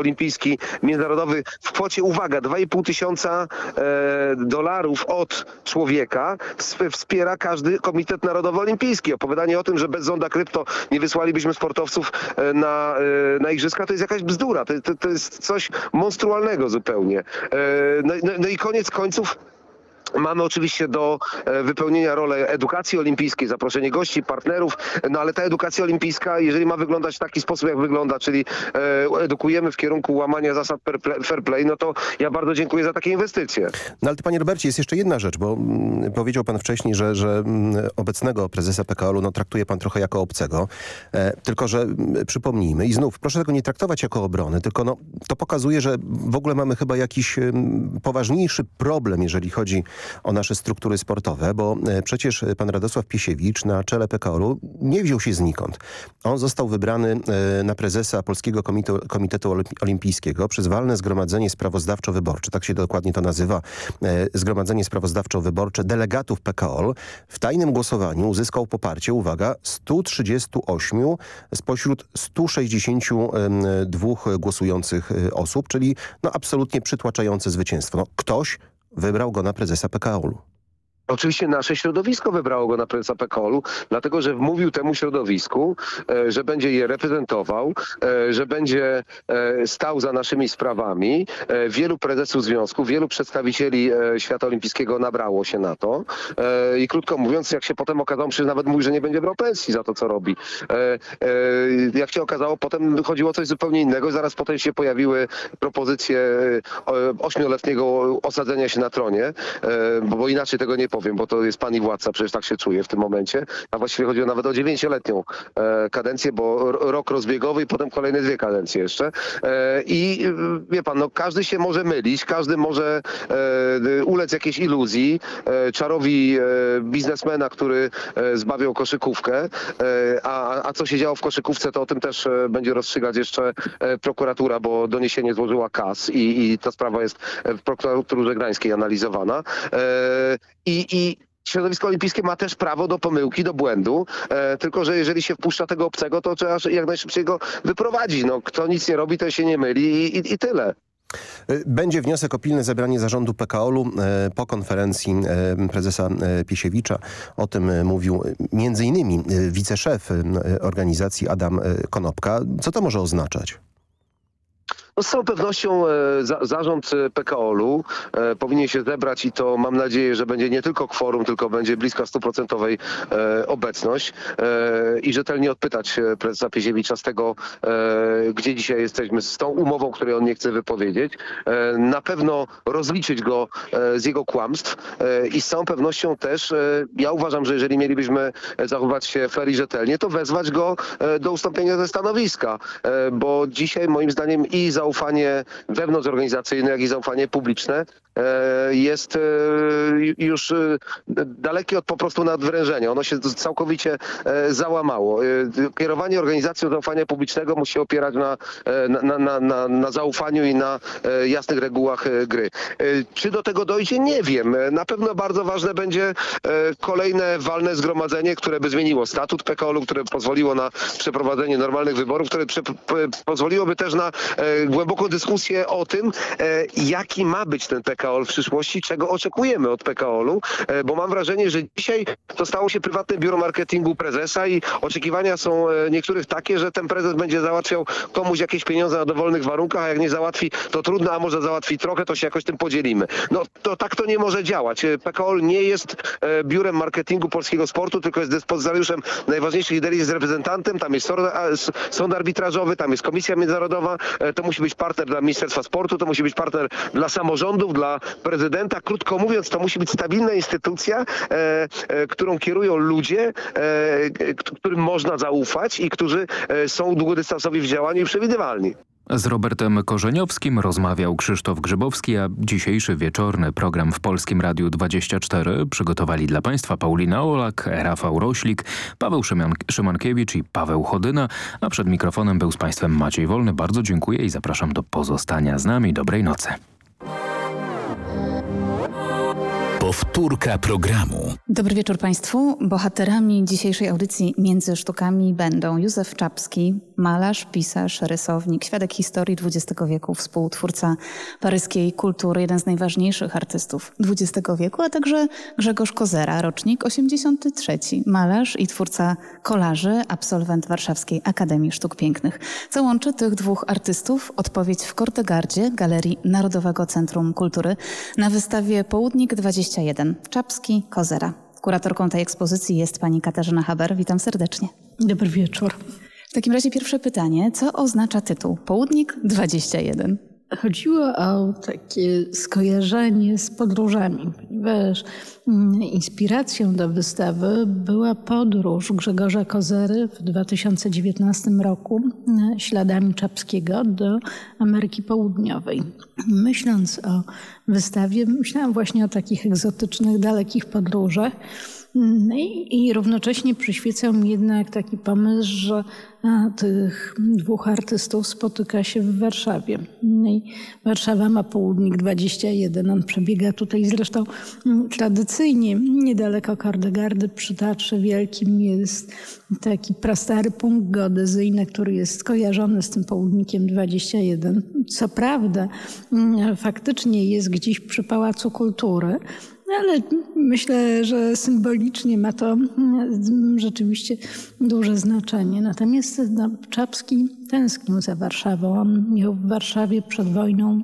Międzynarodowy w kwocie, uwaga, 2,5 tysiąca e, dolarów od człowieka ws- wspiera każdy Komitet Narodowy Olimpijski. Opowiadanie o tym, że bez zonda krypto nie wysłalibyśmy sportowców e, na, e, na igrzyska, to jest jakaś bzdura. To, to, to jest coś monstrualnego zupełnie. No, no, no i koniec końców Mamy oczywiście do e, wypełnienia rolę edukacji olimpijskiej, zaproszenie gości, partnerów, no ale ta edukacja olimpijska, jeżeli ma wyglądać w taki sposób, jak wygląda, czyli e, edukujemy w kierunku łamania zasad fair play- no to ja bardzo dziękuję za takie inwestycje. No ale panie Robercie, jest jeszcze jedna rzecz, bo mm, powiedział pan wcześniej, że, że mm, obecnego prezesa PKO-u no, traktuje pan trochę jako obcego. E, tylko, że mm, przypomnijmy i znów proszę tego nie traktować jako obrony, tylko no, to pokazuje, że w ogóle mamy chyba jakiś poważniejszy problem, jeżeli chodzi o nasze struktury sportowe, bo e, przecież pan Radosław Piesiewicz na czele PKO-u nie wziął się znikąd. On został wybrany e, na prezesa Polskiego Komitetu, Komitetu Olimp- Olimpijskiego przez walne zgromadzenie sprawozdawczo-wyborcze, tak się dokładnie to nazywa, e, zgromadzenie sprawozdawczo-wyborcze delegatów PKOL. W tajnym głosowaniu uzyskał poparcie, uwaga, 138 spośród 162 głosujących osób, czyli no absolutnie przytłaczające zwycięstwo. No, ktoś wybrał go na prezesa PKOL-u. Oczywiście nasze środowisko wybrało go na prezesa PKOL-u, dlatego że wmówił temu środowisku, e, że będzie je reprezentował, e, że będzie e, stał za naszymi sprawami. Wielu prezesów związków, wielu przedstawicieli świata olimpijskiego nabrało się na to. I krótko mówiąc, jak się potem okazało, przecież nawet mówi, że nie będzie brał pensji za to, co robi. Jak się okazało, potem chodziło o coś zupełnie innego. Zaraz potem się pojawiły propozycje ośmioletniego osadzenia się na tronie, bo inaczej tego nie powiem, bo to jest pan i władca, przecież tak się czuje w tym momencie. A właściwie chodziło nawet o dziewięcioletnią e, kadencję, bo rok rozbiegowy i potem kolejne dwie kadencje jeszcze. E, I wie pan, no każdy się może mylić, każdy może e, ulec jakiejś iluzji, czarowi biznesmena, który zbawiał koszykówkę, a, a co się działo w koszykówce, to o tym też będzie rozstrzygać jeszcze prokuratura, bo doniesienie złożyła KAS i, i ta sprawa jest w prokuraturze gdańskiej analizowana. E, I, Środowisko olimpijskie ma też prawo do pomyłki, do błędu, e, tylko że jeżeli się wpuszcza tego obcego, to trzeba jak najszybciej go wyprowadzić. No, kto nic nie robi, to się nie myli i, i, i tyle. Będzie wniosek o pilne zebranie zarządu PKOL-u e, po konferencji e, prezesa e, Piesiewicza. O tym mówił innymi wiceszef organizacji Adam Konopka. Co to może oznaczać? No z całą pewnością e, za, zarząd PKOL-u e, powinien się zebrać i to mam nadzieję, że będzie nie tylko kworum, tylko będzie bliska stuprocentowej e, obecność e, i rzetelnie odpytać prezesa Pieziewicza z tego, e, gdzie dzisiaj jesteśmy, z tą umową, której on nie chce wypowiedzieć. E, na pewno rozliczyć go z jego kłamstw i z całą pewnością też ja uważam, że jeżeli mielibyśmy zachować się fair i rzetelnie, to wezwać go do ustąpienia ze stanowiska, bo dzisiaj moim zdaniem i za zaufanie wewnątrzorganizacyjne, jak i zaufanie publiczne e, jest e, już e, dalekie od po prostu nadwrężenia. Ono się całkowicie załamało. Kierowanie organizacją zaufania publicznego musi opierać na, na, na, na, na zaufaniu i na jasnych regułach gry. Czy do tego dojdzie? Nie wiem. Na pewno bardzo ważne będzie kolejne walne zgromadzenie, które by zmieniło statut PKOL-u, które pozwoliło na przeprowadzenie normalnych wyborów, które pozwoliłoby też na głęboką dyskusję o tym, e, jaki ma być ten PKOL w przyszłości, czego oczekujemy od PKOL-u, e, bo mam wrażenie, że dzisiaj to stało się prywatne biuro marketingu prezesa i oczekiwania są e, niektórych takie, że ten prezes będzie załatwiał komuś jakieś pieniądze na dowolnych warunkach, a jak nie załatwi, to trudno, a może załatwi trochę, to się jakoś tym podzielimy. No to tak to nie może działać. PKOL nie jest biurem marketingu polskiego sportu, tylko jest dyspozytariuszem najważniejszych idei, jest reprezentantem, tam jest sąd arbitrażowy, tam jest komisja międzynarodowa, to musi być partner dla Ministerstwa Sportu, to musi być partner dla samorządów, dla prezydenta. Krótko mówiąc, to musi być stabilna instytucja, e, e, którą kierują ludzie, e, którym można zaufać i którzy e, są długodystansowi w działaniu i przewidywalni. Z Robertem Korzeniowskim rozmawiał Krzysztof Grzybowski, a dzisiejszy wieczorny program w Polskim Radiu 24 przygotowali dla Państwa Paulina Olak, Rafał Roślik, Paweł Szyman Szymankiewicz i Paweł Chodyna, a przed mikrofonem był z Państwem Maciej Wolny. Bardzo dziękuję i zapraszam do pozostania z nami. Dobrej nocy. Powtórka programu. Dobry wieczór Państwu. Bohaterami dzisiejszej audycji Między Sztukami będą Józef Czapski, malarz, pisarz, rysownik, świadek historii XX wieku, współtwórca paryskiej kultury, jeden z najważniejszych artystów XX wieku, a także Grzegorz Kozera, rocznik 83, malarz i twórca kolarzy, absolwent Warszawskiej Akademii Sztuk Pięknych. Co łączy tych dwóch artystów? Odpowiedź w Kortegardzie, Galerii Narodowego Centrum Kultury na wystawie Południk 21 Czapski Kozera. Kuratorką tej ekspozycji jest pani Katarzyna Haber. Witam serdecznie. Dobry wieczór. W takim razie pierwsze pytanie. Co oznacza tytuł Południk 21? Chodziło o takie skojarzenie z podróżami, ponieważ mm, inspiracją do wystawy była podróż Grzegorza Kozery w 2019 roku mm, śladami Czapskiego do Ameryki Południowej. Myśląc o wystawie, myślałam właśnie o takich egzotycznych, dalekich podróżach. No i, I, równocześnie przyświecał mi jednak taki pomysł, że a, tych dwóch artystów spotyka się w Warszawie. No i Warszawa ma południk 21. On przebiega tutaj zresztą mm, tradycyjnie niedaleko Kordegardy przy Teatrze Wielkim jest taki prastary punkt geodezyjny, który jest skojarzony z tym południkiem 21. Co prawda mm, faktycznie jest gdzieś przy Pałacu Kultury, ale myślę, że symbolicznie ma to mm, rzeczywiście duże znaczenie. Natomiast no, Czapski tęsknił za Warszawą. On miał w Warszawie przed wojną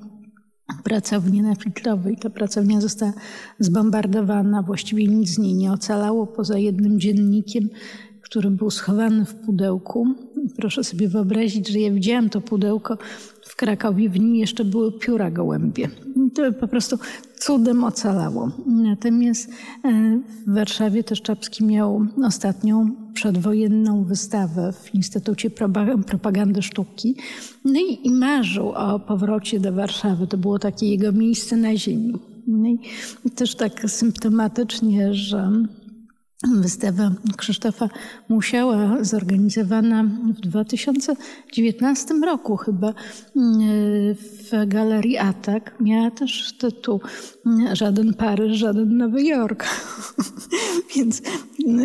pracownię na Filtrowej. Ta pracownia została zbombardowana, właściwie nic z niej nie ocalało poza jednym dziennikiem, który był schowany w pudełku. Proszę sobie wyobrazić, że ja widziałam to pudełko w Krakowie, w nim jeszcze były pióra gołębie. To po prostu cudem ocalało. Natomiast e, w Warszawie też Czapski miał ostatnią przedwojenną wystawę w Instytucie Propagandy Sztuki no i, marzył o powrocie do Warszawy. To było takie jego miejsce na ziemi. No i też tak symptomatycznie, że Wystawa Krzysztofa Musiała, zorganizowana w 2019 roku chyba w Galerii Atak, miała też tytuł Żaden Paryż, żaden Nowy Jork. Więc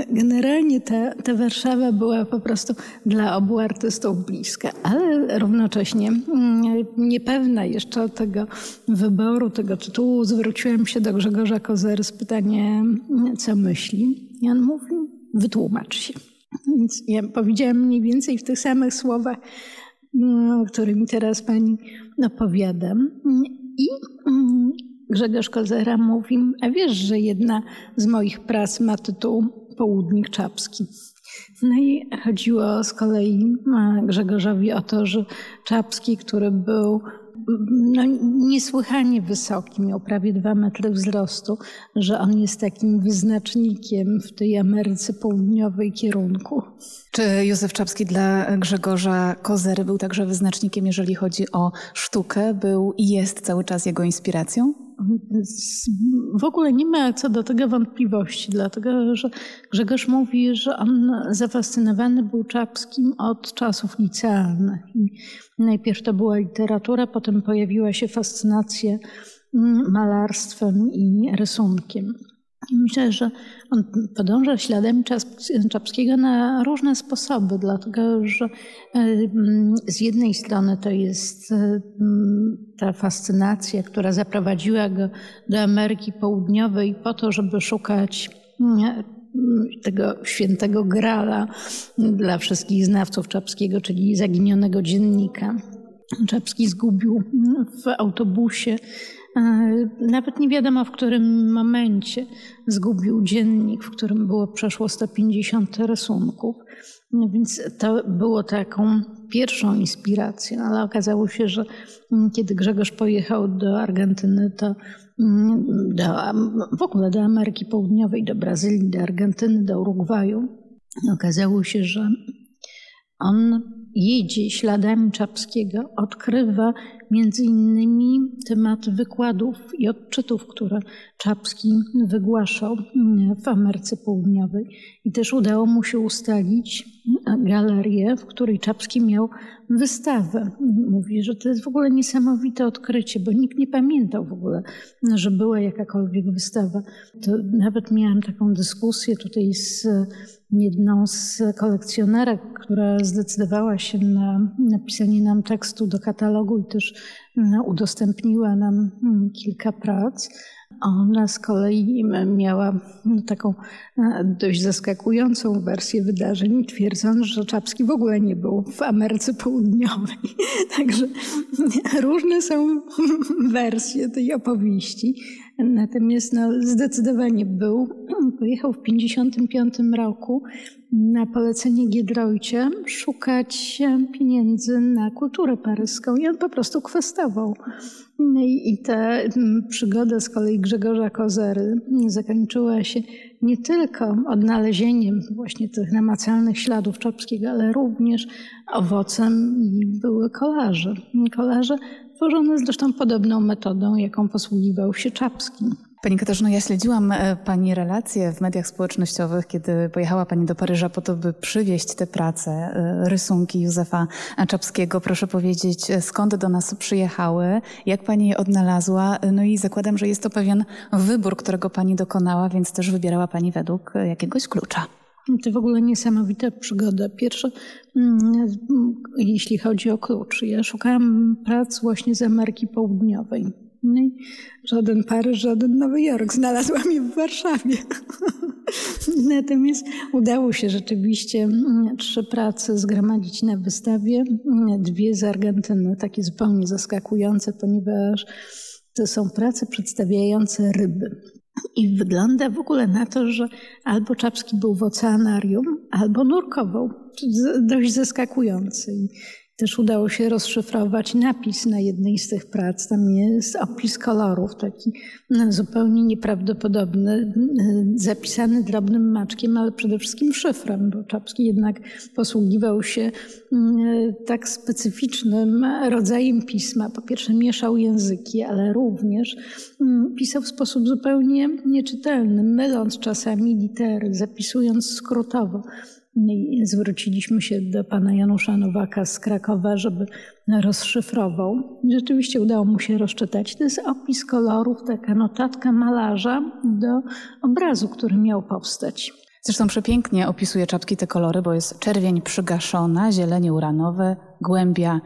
generalnie ta, ta Warszawa była po prostu dla obu artystów bliska. Ale równocześnie mm, niepewna jeszcze tego wyboru, tego tytułu, zwróciłam się do Grzegorza Kozery z pytaniem, co myśli. On mówił, wytłumacz się. Więc ja powiedziałam mniej więcej w tych samych słowach, mm, którymi teraz pani opowiadam. I mm, Grzegorz Kozera mówi, a wiesz, że jedna z moich prac ma tytuł Południk Czapski. No i chodziło z kolei e, Grzegorzowi o to, że Czapski, który był no, niesłychanie wysoki, miał prawie dwa metry wzrostu, że on jest takim wyznacznikiem w tej Ameryce Południowej kierunku. Czy Józef Czapski dla Grzegorza Kozery był także wyznacznikiem, jeżeli chodzi o sztukę? Był i jest cały czas jego inspiracją? W ogóle nie ma co do tego wątpliwości, dlatego że Grzegorz mówi, że on zafascynowany był Czapskim od czasów licealnych. Najpierw to była literatura, potem pojawiła się fascynacja malarstwem i rysunkiem. Myślę, że on podąża śladem Czapskiego na różne sposoby, dlatego że z jednej strony to jest ta fascynacja, która zaprowadziła go do Ameryki Południowej po to, żeby szukać tego świętego grala dla wszystkich znawców Czapskiego, czyli zaginionego dziennika. Czapski zgubił w autobusie nawet nie wiadomo w którym momencie zgubił dziennik, w którym było przeszło 150 rysunków. Więc to było taką pierwszą inspiracją, ale okazało się, że kiedy Grzegorz pojechał do Argentyny, to do, w ogóle do Ameryki Południowej, do Brazylii, do Argentyny, do Urugwaju, okazało się, że on jedzie śladami Czapskiego, odkrywa między innymi temat wykładów i odczytów, które Czapski wygłaszał w Ameryce Południowej. I też udało mu się ustalić galerię, w której Czapski miał wystawę. Mówi, że to jest w ogóle niesamowite odkrycie, bo nikt nie pamiętał w ogóle, że była jakakolwiek wystawa. To nawet miałam taką dyskusję tutaj z jedną z kolekcjonerek, która zdecydowała się na napisanie nam tekstu do katalogu i też udostępniła nam mm, kilka prac. Ona z kolei miała no, taką e, dość zaskakującą wersję wydarzeń, twierdząc, że Czapski w ogóle nie był w Ameryce Południowej. Także różne są wersje tej opowieści. Natomiast no, zdecydowanie był. Pojechał w 1955 roku na polecenie Giedroycie szukać pieniędzy na kulturę paryską i on po prostu kwestował. No i, ta mm, przygoda z kolei Grzegorza Kozery zakończyła się nie tylko odnalezieniem właśnie tych namacalnych śladów Czapskiego, ale również owocem były kolarze. Kolarze tworzone zresztą podobną metodą, jaką posługiwał się Czapski. Pani Katarzyno, ja śledziłam e, Pani relacje w mediach społecznościowych, kiedy pojechała Pani do Paryża po to, by przywieźć te prace, e, rysunki Józefa Czapskiego. Proszę powiedzieć, e, skąd do nas przyjechały, jak Pani je odnalazła? No i zakładam, że jest to pewien wybór, którego Pani dokonała, więc też wybierała Pani według jakiegoś klucza. To w ogóle niesamowita przygoda. Pierwsze, mm, jeśli chodzi o klucz. Ja szukałam prac właśnie z Ameryki Południowej. No i żaden Paryż, żaden Nowy Jork. Znalazłam je w Warszawie. Natomiast udało się rzeczywiście mm, trzy prace zgromadzić na wystawie. Dwie z Argentyny, takie zupełnie zaskakujące, ponieważ to są prace przedstawiające ryby. I wygląda w ogóle na to, że albo Czapski był w oceanarium, albo nurkował. Dość zaskakujący. Też udało się rozszyfrować napis na jednej z tych prac. Tam jest opis kolorów, taki no, zupełnie nieprawdopodobny, zapisany drobnym maczkiem, ale przede wszystkim szyfrem, bo Czapski jednak posługiwał się mm, tak specyficznym rodzajem pisma. Po pierwsze mieszał języki, ale również mm, pisał w sposób zupełnie nieczytelny, myląc czasami litery, zapisując skrótowo. Zwróciliśmy się do pana Janusza Nowaka z Krakowa, żeby rozszyfrował. Rzeczywiście udało mu się rozczytać. To jest opis kolorów, taka notatka malarza do obrazu, który miał powstać. Zresztą przepięknie opisuje czapki te kolory, bo jest czerwień przygaszona, zielenie uranowe, głębia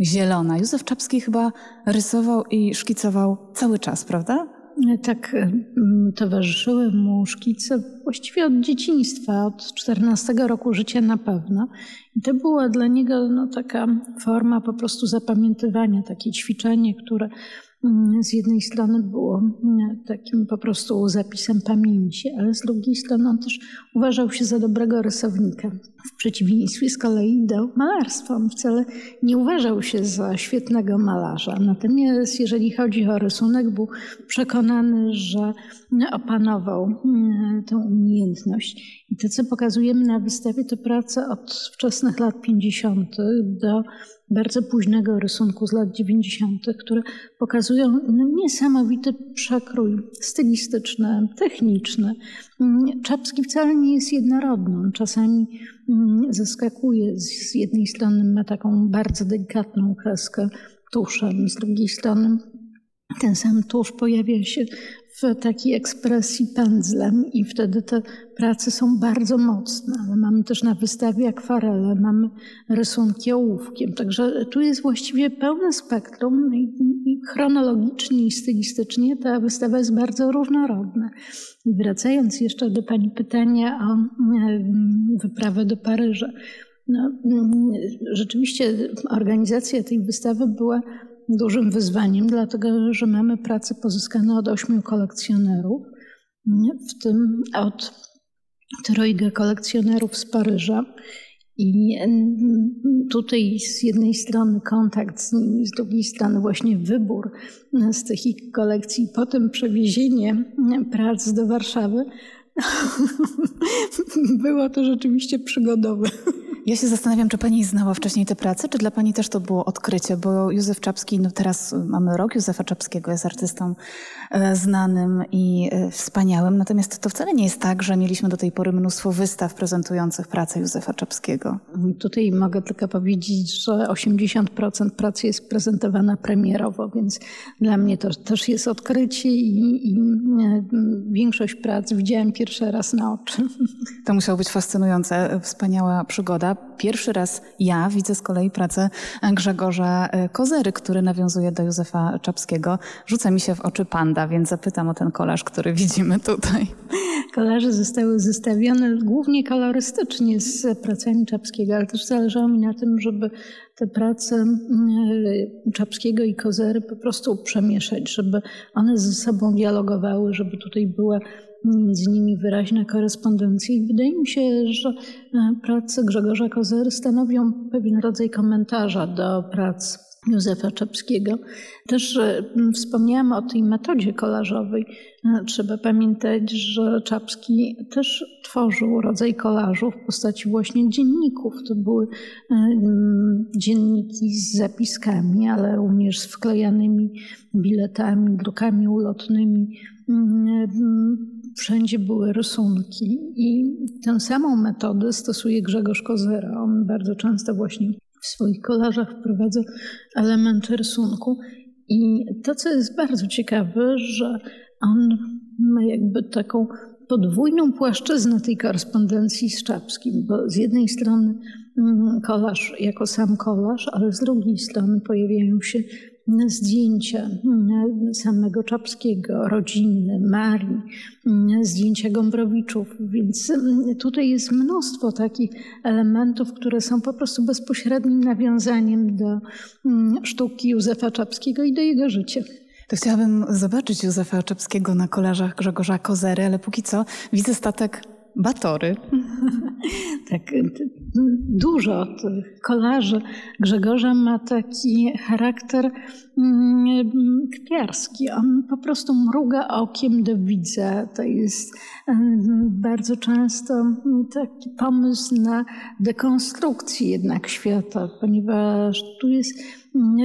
zielona. Józef Czapski chyba rysował i szkicował cały czas, prawda? Tak, towarzyszyły mu szkice właściwie od dzieciństwa, od 14 roku życia na pewno. I to była dla niego no, taka forma po prostu zapamiętywania, takie ćwiczenie, które z jednej strony było takim po prostu zapisem pamięci, ale z drugiej strony on też uważał się za dobrego rysownika. W przeciwieństwie z kolei do malarstwa. On wcale nie uważał się za świetnego malarza. Natomiast jeżeli chodzi o rysunek, był przekonany, że opanował tę umiejętność. I to, co pokazujemy na wystawie, to prace od wczesnych lat 50. do bardzo późnego rysunku z lat 90., które pokazują niesamowity przekrój stylistyczny, techniczny. Czapski wcale nie jest jednorodny. On czasami zaskakuje. Z jednej strony ma taką bardzo delikatną kreskę tuszem, z drugiej strony ten sam tusz pojawia się w takiej ekspresji pędzlem i wtedy te prace są bardzo mocne. Ale mamy też na wystawie akwarele, mamy rysunki ołówkiem. Także tu jest właściwie pełne spektrum i, chronologicznie i stylistycznie ta wystawa jest bardzo różnorodna. I wracając jeszcze do Pani pytania o wyprawę do Paryża. No, rzeczywiście organizacja tej wystawy była dużym wyzwaniem, dlatego że mamy prace pozyskane od ośmiu kolekcjonerów, w tym od trojga kolekcjonerów z Paryża. I tutaj z jednej strony kontakt z nimi, z drugiej strony właśnie wybór z tych ich kolekcji, potem przewiezienie prac do Warszawy. Było to rzeczywiście przygodowe. Ja się zastanawiam, czy pani znała wcześniej te prace, czy dla pani też to było odkrycie, bo Józef Czapski, no teraz mamy rok Józefa Czapskiego, jest artystą e, znanym i e, wspaniałym, natomiast to wcale nie jest tak, że mieliśmy do tej pory mnóstwo wystaw prezentujących pracę Józefa Czapskiego. Tutaj mogę tylko powiedzieć, że 80% pracy jest prezentowana premierowo, więc dla mnie to też jest odkrycie i, i e, większość prac widziałem pierwszy raz na oczy. To musiało być fascynujące, wspaniała przygoda. Pierwszy raz ja widzę z kolei pracę Grzegorza Kozery, który nawiązuje do Józefa Czapskiego. Rzuca mi się w oczy panda, więc zapytam o ten kolaż, który widzimy tutaj. Kolaże zostały zestawione głównie kolorystycznie z pracami Czapskiego, ale też zależało mi na tym, żeby te prace Czapskiego i Kozery po prostu przemieszać, żeby one ze sobą dialogowały, żeby tutaj była między nimi wyraźna korespondencja i wydaje mi się, że prace Grzegorza Kozery stanowią pewien rodzaj komentarza do prac Józefa Czapskiego. Też wspomniałam o tej metodzie kolażowej. Trzeba pamiętać, że Czapski też tworzył rodzaj kolażu w postaci właśnie dzienników. To były dzienniki z zapiskami, ale również z wklejanymi biletami, drukami ulotnymi wszędzie były rysunki i tę samą metodę stosuje Grzegorz Kozera. On bardzo często właśnie w swoich kolażach wprowadza elementy rysunku i to, co jest bardzo ciekawe, że on ma jakby taką podwójną płaszczyznę tej korespondencji z Czapskim, bo z jednej strony kolaż jako sam kolaż, ale z drugiej strony pojawiają się zdjęcia samego Czapskiego, rodziny, Marii, zdjęcia Gombrowiczów, więc tutaj jest mnóstwo takich elementów, które są po prostu bezpośrednim nawiązaniem do sztuki Józefa Czapskiego i do jego życia. To chciałabym zobaczyć Józefa Czapskiego na kolarzach Grzegorza Kozery, ale póki co widzę statek Batory. tak, dużo tych kolarzy Grzegorza ma taki charakter kpiarski. On po prostu mruga okiem do widza. To jest bardzo często taki pomysł na dekonstrukcję jednak świata, ponieważ tu jest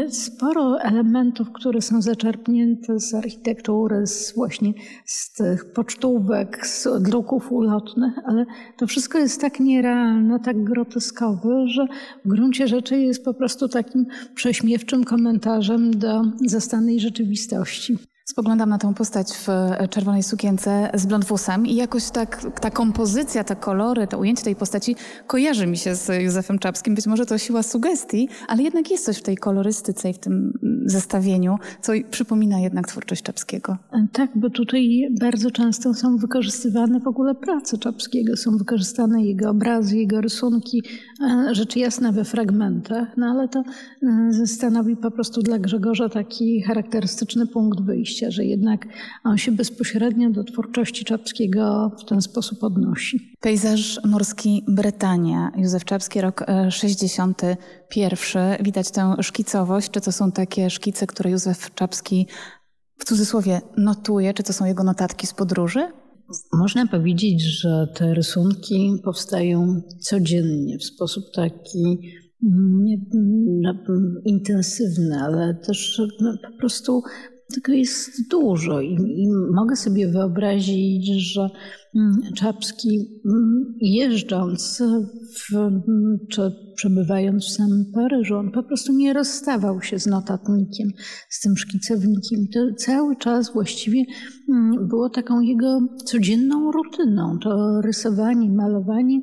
sporo elementów, które są zaczerpnięte z architektury, z właśnie z tych pocztówek, z druków ulotnych, ale to wszystko jest tak nierealne, tak groteskowe, że w gruncie rzeczy jest po prostu takim prześmiewczym komentarzem do zastanej rzeczywistości. Spoglądam na tę postać w czerwonej sukience z blond włosami i jakoś tak ta kompozycja, te kolory, to ujęcie tej postaci kojarzy mi się z Józefem Czapskim. Być może to siła sugestii, ale jednak jest coś w tej kolorystyce i w tym zestawieniu, co przypomina jednak twórczość Czapskiego. Tak, bo tutaj bardzo często są wykorzystywane w ogóle prace Czapskiego, są wykorzystane jego obrazy, jego rysunki, rzecz jasna we fragmentach, no ale to stanowi po prostu dla Grzegorza taki charakterystyczny punkt wyjścia że jednak on się bezpośrednio do twórczości Czapskiego w ten sposób odnosi. Pejzaż morski Bretania, Józef Czapski, rok 61. E, Widać tę szkicowość. Czy to są takie szkice, które Józef Czapski w cudzysłowie notuje? Czy to są jego notatki z podróży? Można powiedzieć, że te rysunki powstają codziennie w sposób taki nie, no, intensywny, ale też no, po prostu tego jest dużo i, i, mogę sobie wyobrazić, że mm, Czapski mm, jeżdżąc w, czy przebywając w samym Paryżu, on po prostu nie rozstawał się z notatnikiem, z tym szkicownikiem. To cały czas właściwie mm, było taką jego codzienną rutyną. To rysowanie, malowanie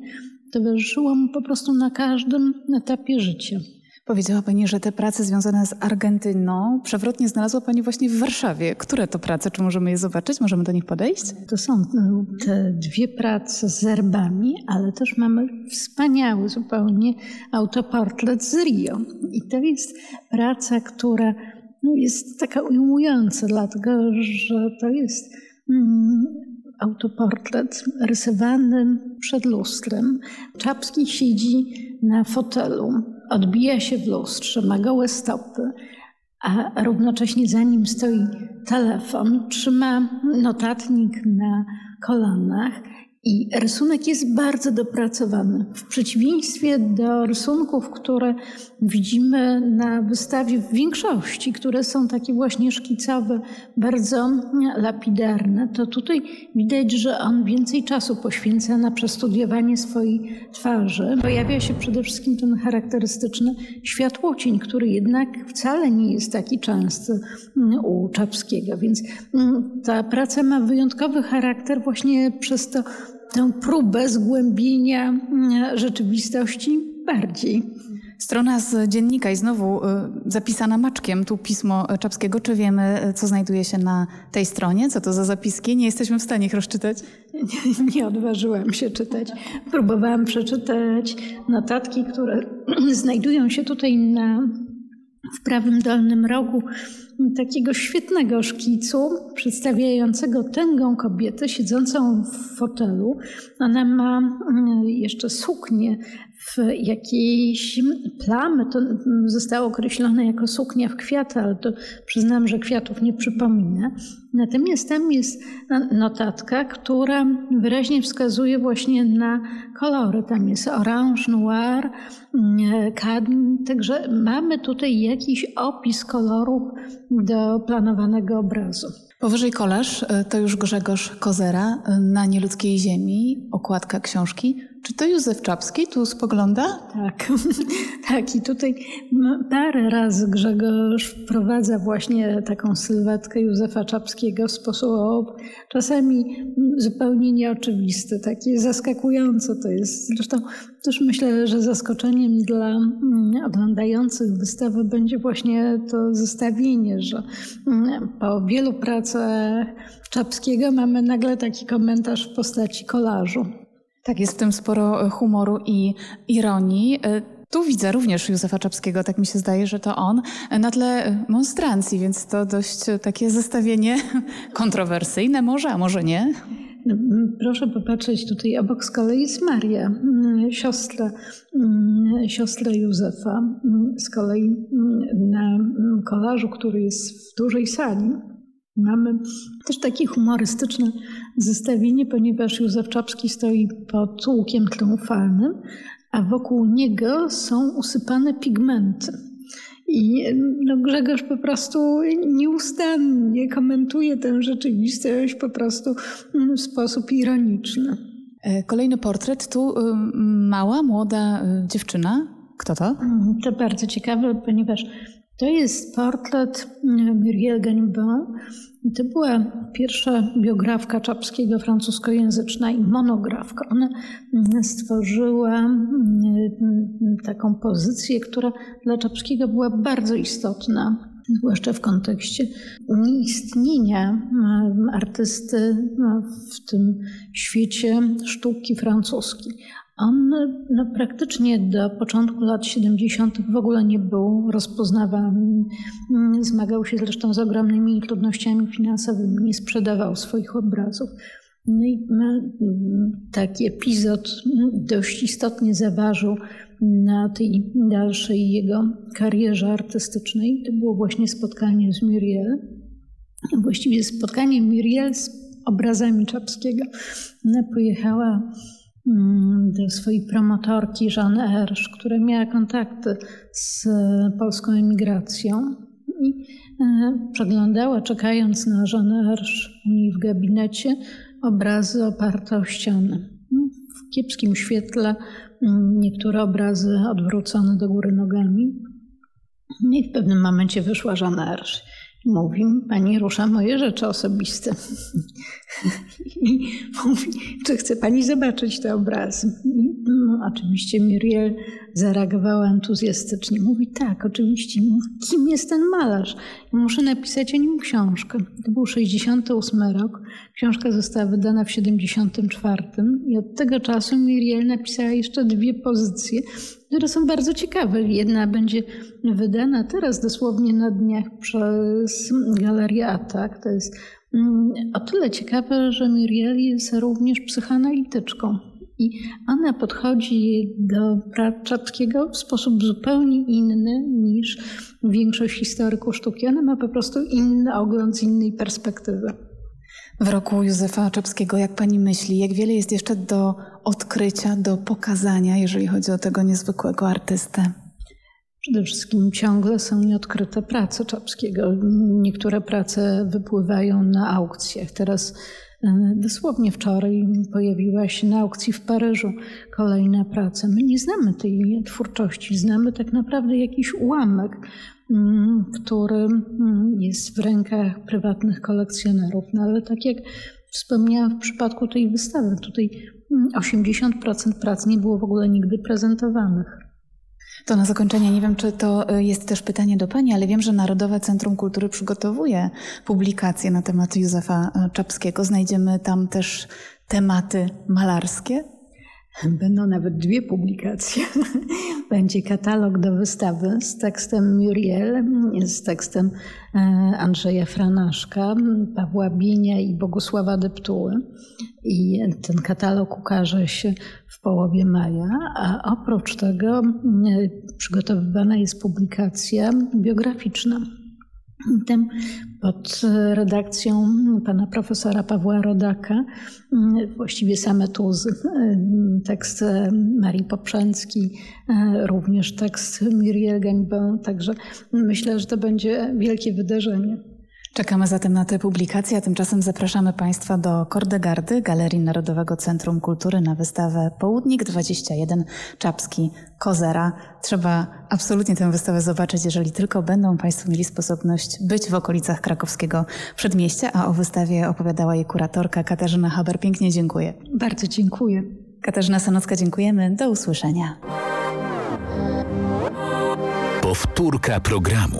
towarzyszyło mu po prostu na każdym etapie życia. Powiedziała Pani, że te prace związane z Argentyną przewrotnie znalazła Pani właśnie w Warszawie. Które to prace? Czy możemy je zobaczyć? Możemy do nich podejść? To są no, te dwie prace z erbami, ale też mamy wspaniały zupełnie autoportret z Rio. I to jest praca, która no, jest taka ujmująca, dlatego że to jest mm, autoportret rysowany przed lustrem. Czapski siedzi na fotelu odbija się w lustrze, ma gołe stopy, a równocześnie za nim stoi telefon, trzyma notatnik na kolanach i rysunek jest bardzo dopracowany. W przeciwieństwie do rysunków, które widzimy na wystawie w większości, które są takie właśnie szkicowe, bardzo lapidarne, to tutaj widać, że on więcej czasu poświęca na przestudiowanie swojej twarzy. Pojawia się przede wszystkim ten charakterystyczny światłocień, który jednak wcale nie jest taki częsty u Czapskiego. Więc mm, ta praca ma wyjątkowy charakter właśnie przez to tę próbę zgłębienia mm, rzeczywistości bardziej. Strona z dziennika i znowu y, zapisana maczkiem, tu pismo Czapskiego. Czy wiemy, co znajduje się na tej stronie? Co to za zapiski? Nie jesteśmy w stanie ich rozczytać? Nie, nie odważyłam się czytać. Próbowałam przeczytać notatki, które znajdują się tutaj na, w prawym dolnym rogu takiego świetnego szkicu przedstawiającego tęgą kobietę siedzącą w fotelu. Ona ma mm, jeszcze suknię w jakiejś plamy. To zostało określone jako suknia w kwiaty, ale to przyznam, że kwiatów nie przypomina. Natomiast tam jest notatka, która wyraźnie wskazuje właśnie na kolory. Tam jest orange, noir, kadm. Także mamy tutaj jakiś opis kolorów do planowanego obrazu. Powyżej kolarz y, to już Grzegorz Kozera y, na nieludzkiej ziemi, okładka książki. Czy to Józef Czapski tu spogląda? Tak, tak. I tutaj parę razy Grzegorz wprowadza właśnie taką sylwetkę Józefa Czapskiego w sposób czasami zupełnie nieoczywisty, taki zaskakujący to jest. Zresztą też myślę, że zaskoczeniem dla mm, oglądających wystawę będzie właśnie to zestawienie, że mm, po wielu pracach Czapskiego mamy nagle taki komentarz w postaci kolażu. Tak, jest w tym sporo e, humoru i ironii. E, tu widzę również Józefa Czapskiego, tak mi się zdaje, że to on, e, na tle monstrancji, więc to dość takie zestawienie kontrowersyjne może, a może nie. No, proszę popatrzeć, tutaj obok z kolei jest Maria, siostra, siostra Józefa. Z kolei na kolażu, który jest w dużej sali, Mamy też takie humorystyczne zestawienie, ponieważ Józef Czapski stoi pod łukiem triumfalnym, a wokół niego są usypane pigmenty. I no, Grzegorz po prostu nieustannie komentuje tę rzeczywistość po prostu w sposób ironiczny. E, kolejny portret. Tu mała, młoda e, dziewczyna. Kto to? To bardzo ciekawe, ponieważ To jest portret Muriel Ganibon. To była pierwsza biografka Czapskiego francuskojęzyczna i monografka. Ona stworzyła taką pozycję, która dla Czapskiego była bardzo istotna zwłaszcza w kontekście nieistnienia artysty w tym świecie sztuki francuskiej. On no, praktycznie do początku lat 70. w ogóle nie był rozpoznawany. Zmagał się zresztą z ogromnymi trudnościami finansowymi, nie sprzedawał swoich obrazów. No i taki epizod dość istotnie zaważył na tej dalszej jego karierze artystycznej. To było właśnie spotkanie z Muriel. Właściwie spotkanie Muriel z obrazami Czapskiego. Ona pojechała do swojej promotorki Jeanne Ersz, która miała kontakty z polską emigracją i przeglądała, czekając na Jeanne Ersz w gabinecie, obrazy oparte o ściany. W kiepskim świetle niektóre obrazy odwrócone do góry nogami. I w pewnym momencie wyszła Jeanne Ersz Mówi, pani rusza moje rzeczy osobiste. I mówi, czy chce pani zobaczyć te obrazy? I, no, oczywiście Muriel zareagowała entuzjastycznie. Mówi, tak, oczywiście. Mówi, kim jest ten malarz? I muszę napisać o nim książkę. To był 68 rok. Książka została wydana w 74 i od tego czasu Muriel napisała jeszcze dwie pozycje, które są bardzo ciekawe. Jedna będzie wydana teraz dosłownie na dniach przez Galerię Atak. To jest mm, o tyle ciekawe, że Muriel jest również psychoanalityczką. I ona podchodzi do Czapskiego w sposób zupełnie inny niż większość historyków sztuki. Ona ma po prostu inny ogląd z innej perspektywy. W roku Józefa Czapskiego, jak pani myśli, jak wiele jest jeszcze do odkrycia, do pokazania, jeżeli chodzi o tego niezwykłego artystę? Przede wszystkim ciągle są nieodkryte prace Czapskiego. Niektóre prace wypływają na aukcjach. Teraz dosłownie wczoraj pojawiła się na aukcji w Paryżu kolejna praca. My nie znamy tej twórczości, znamy tak naprawdę jakiś ułamek, mm, który mm, jest w rękach prywatnych kolekcjonerów. No ale tak jak wspomniałam w przypadku tej wystawy, tutaj 80% mm, prac nie było w ogóle nigdy prezentowanych. To na zakończenie, nie wiem, czy to y, jest też pytanie do Pani, ale wiem, że Narodowe Centrum Kultury przygotowuje publikacje na temat Józefa y, Czapskiego. Znajdziemy tam też tematy malarskie. Będą nawet dwie publikacje. Będzie katalog do wystawy z tekstem Muriel, z tekstem e, Andrzeja Franaszka, Pawła Bienia i Bogusława Deptuły. I ten katalog ukaże się w połowie maja, a oprócz tego e, przygotowywana jest publikacja biograficzna. Tym pod redakcją pana profesora Pawła Rodaka, właściwie same tuzy, tekst Marii Poprzęcki, również tekst Muriel Ganibon, także myślę, że to będzie wielkie wydarzenie. Czekamy zatem na tę publikację, a tymczasem zapraszamy Państwa do Kordegardy, Galerii Narodowego Centrum Kultury na wystawę Południk 21 Czapski Kozera. Trzeba absolutnie tę wystawę zobaczyć, jeżeli tylko będą Państwo mieli sposobność być w okolicach krakowskiego przedmieścia, a o wystawie opowiadała jej kuratorka Katarzyna Haber. Pięknie dziękuję. Bardzo dziękuję. Katarzyna Sanocka, dziękujemy. Do usłyszenia. Powtórka programu.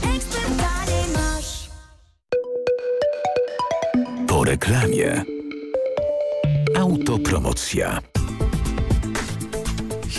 reklamie. Autopromocja.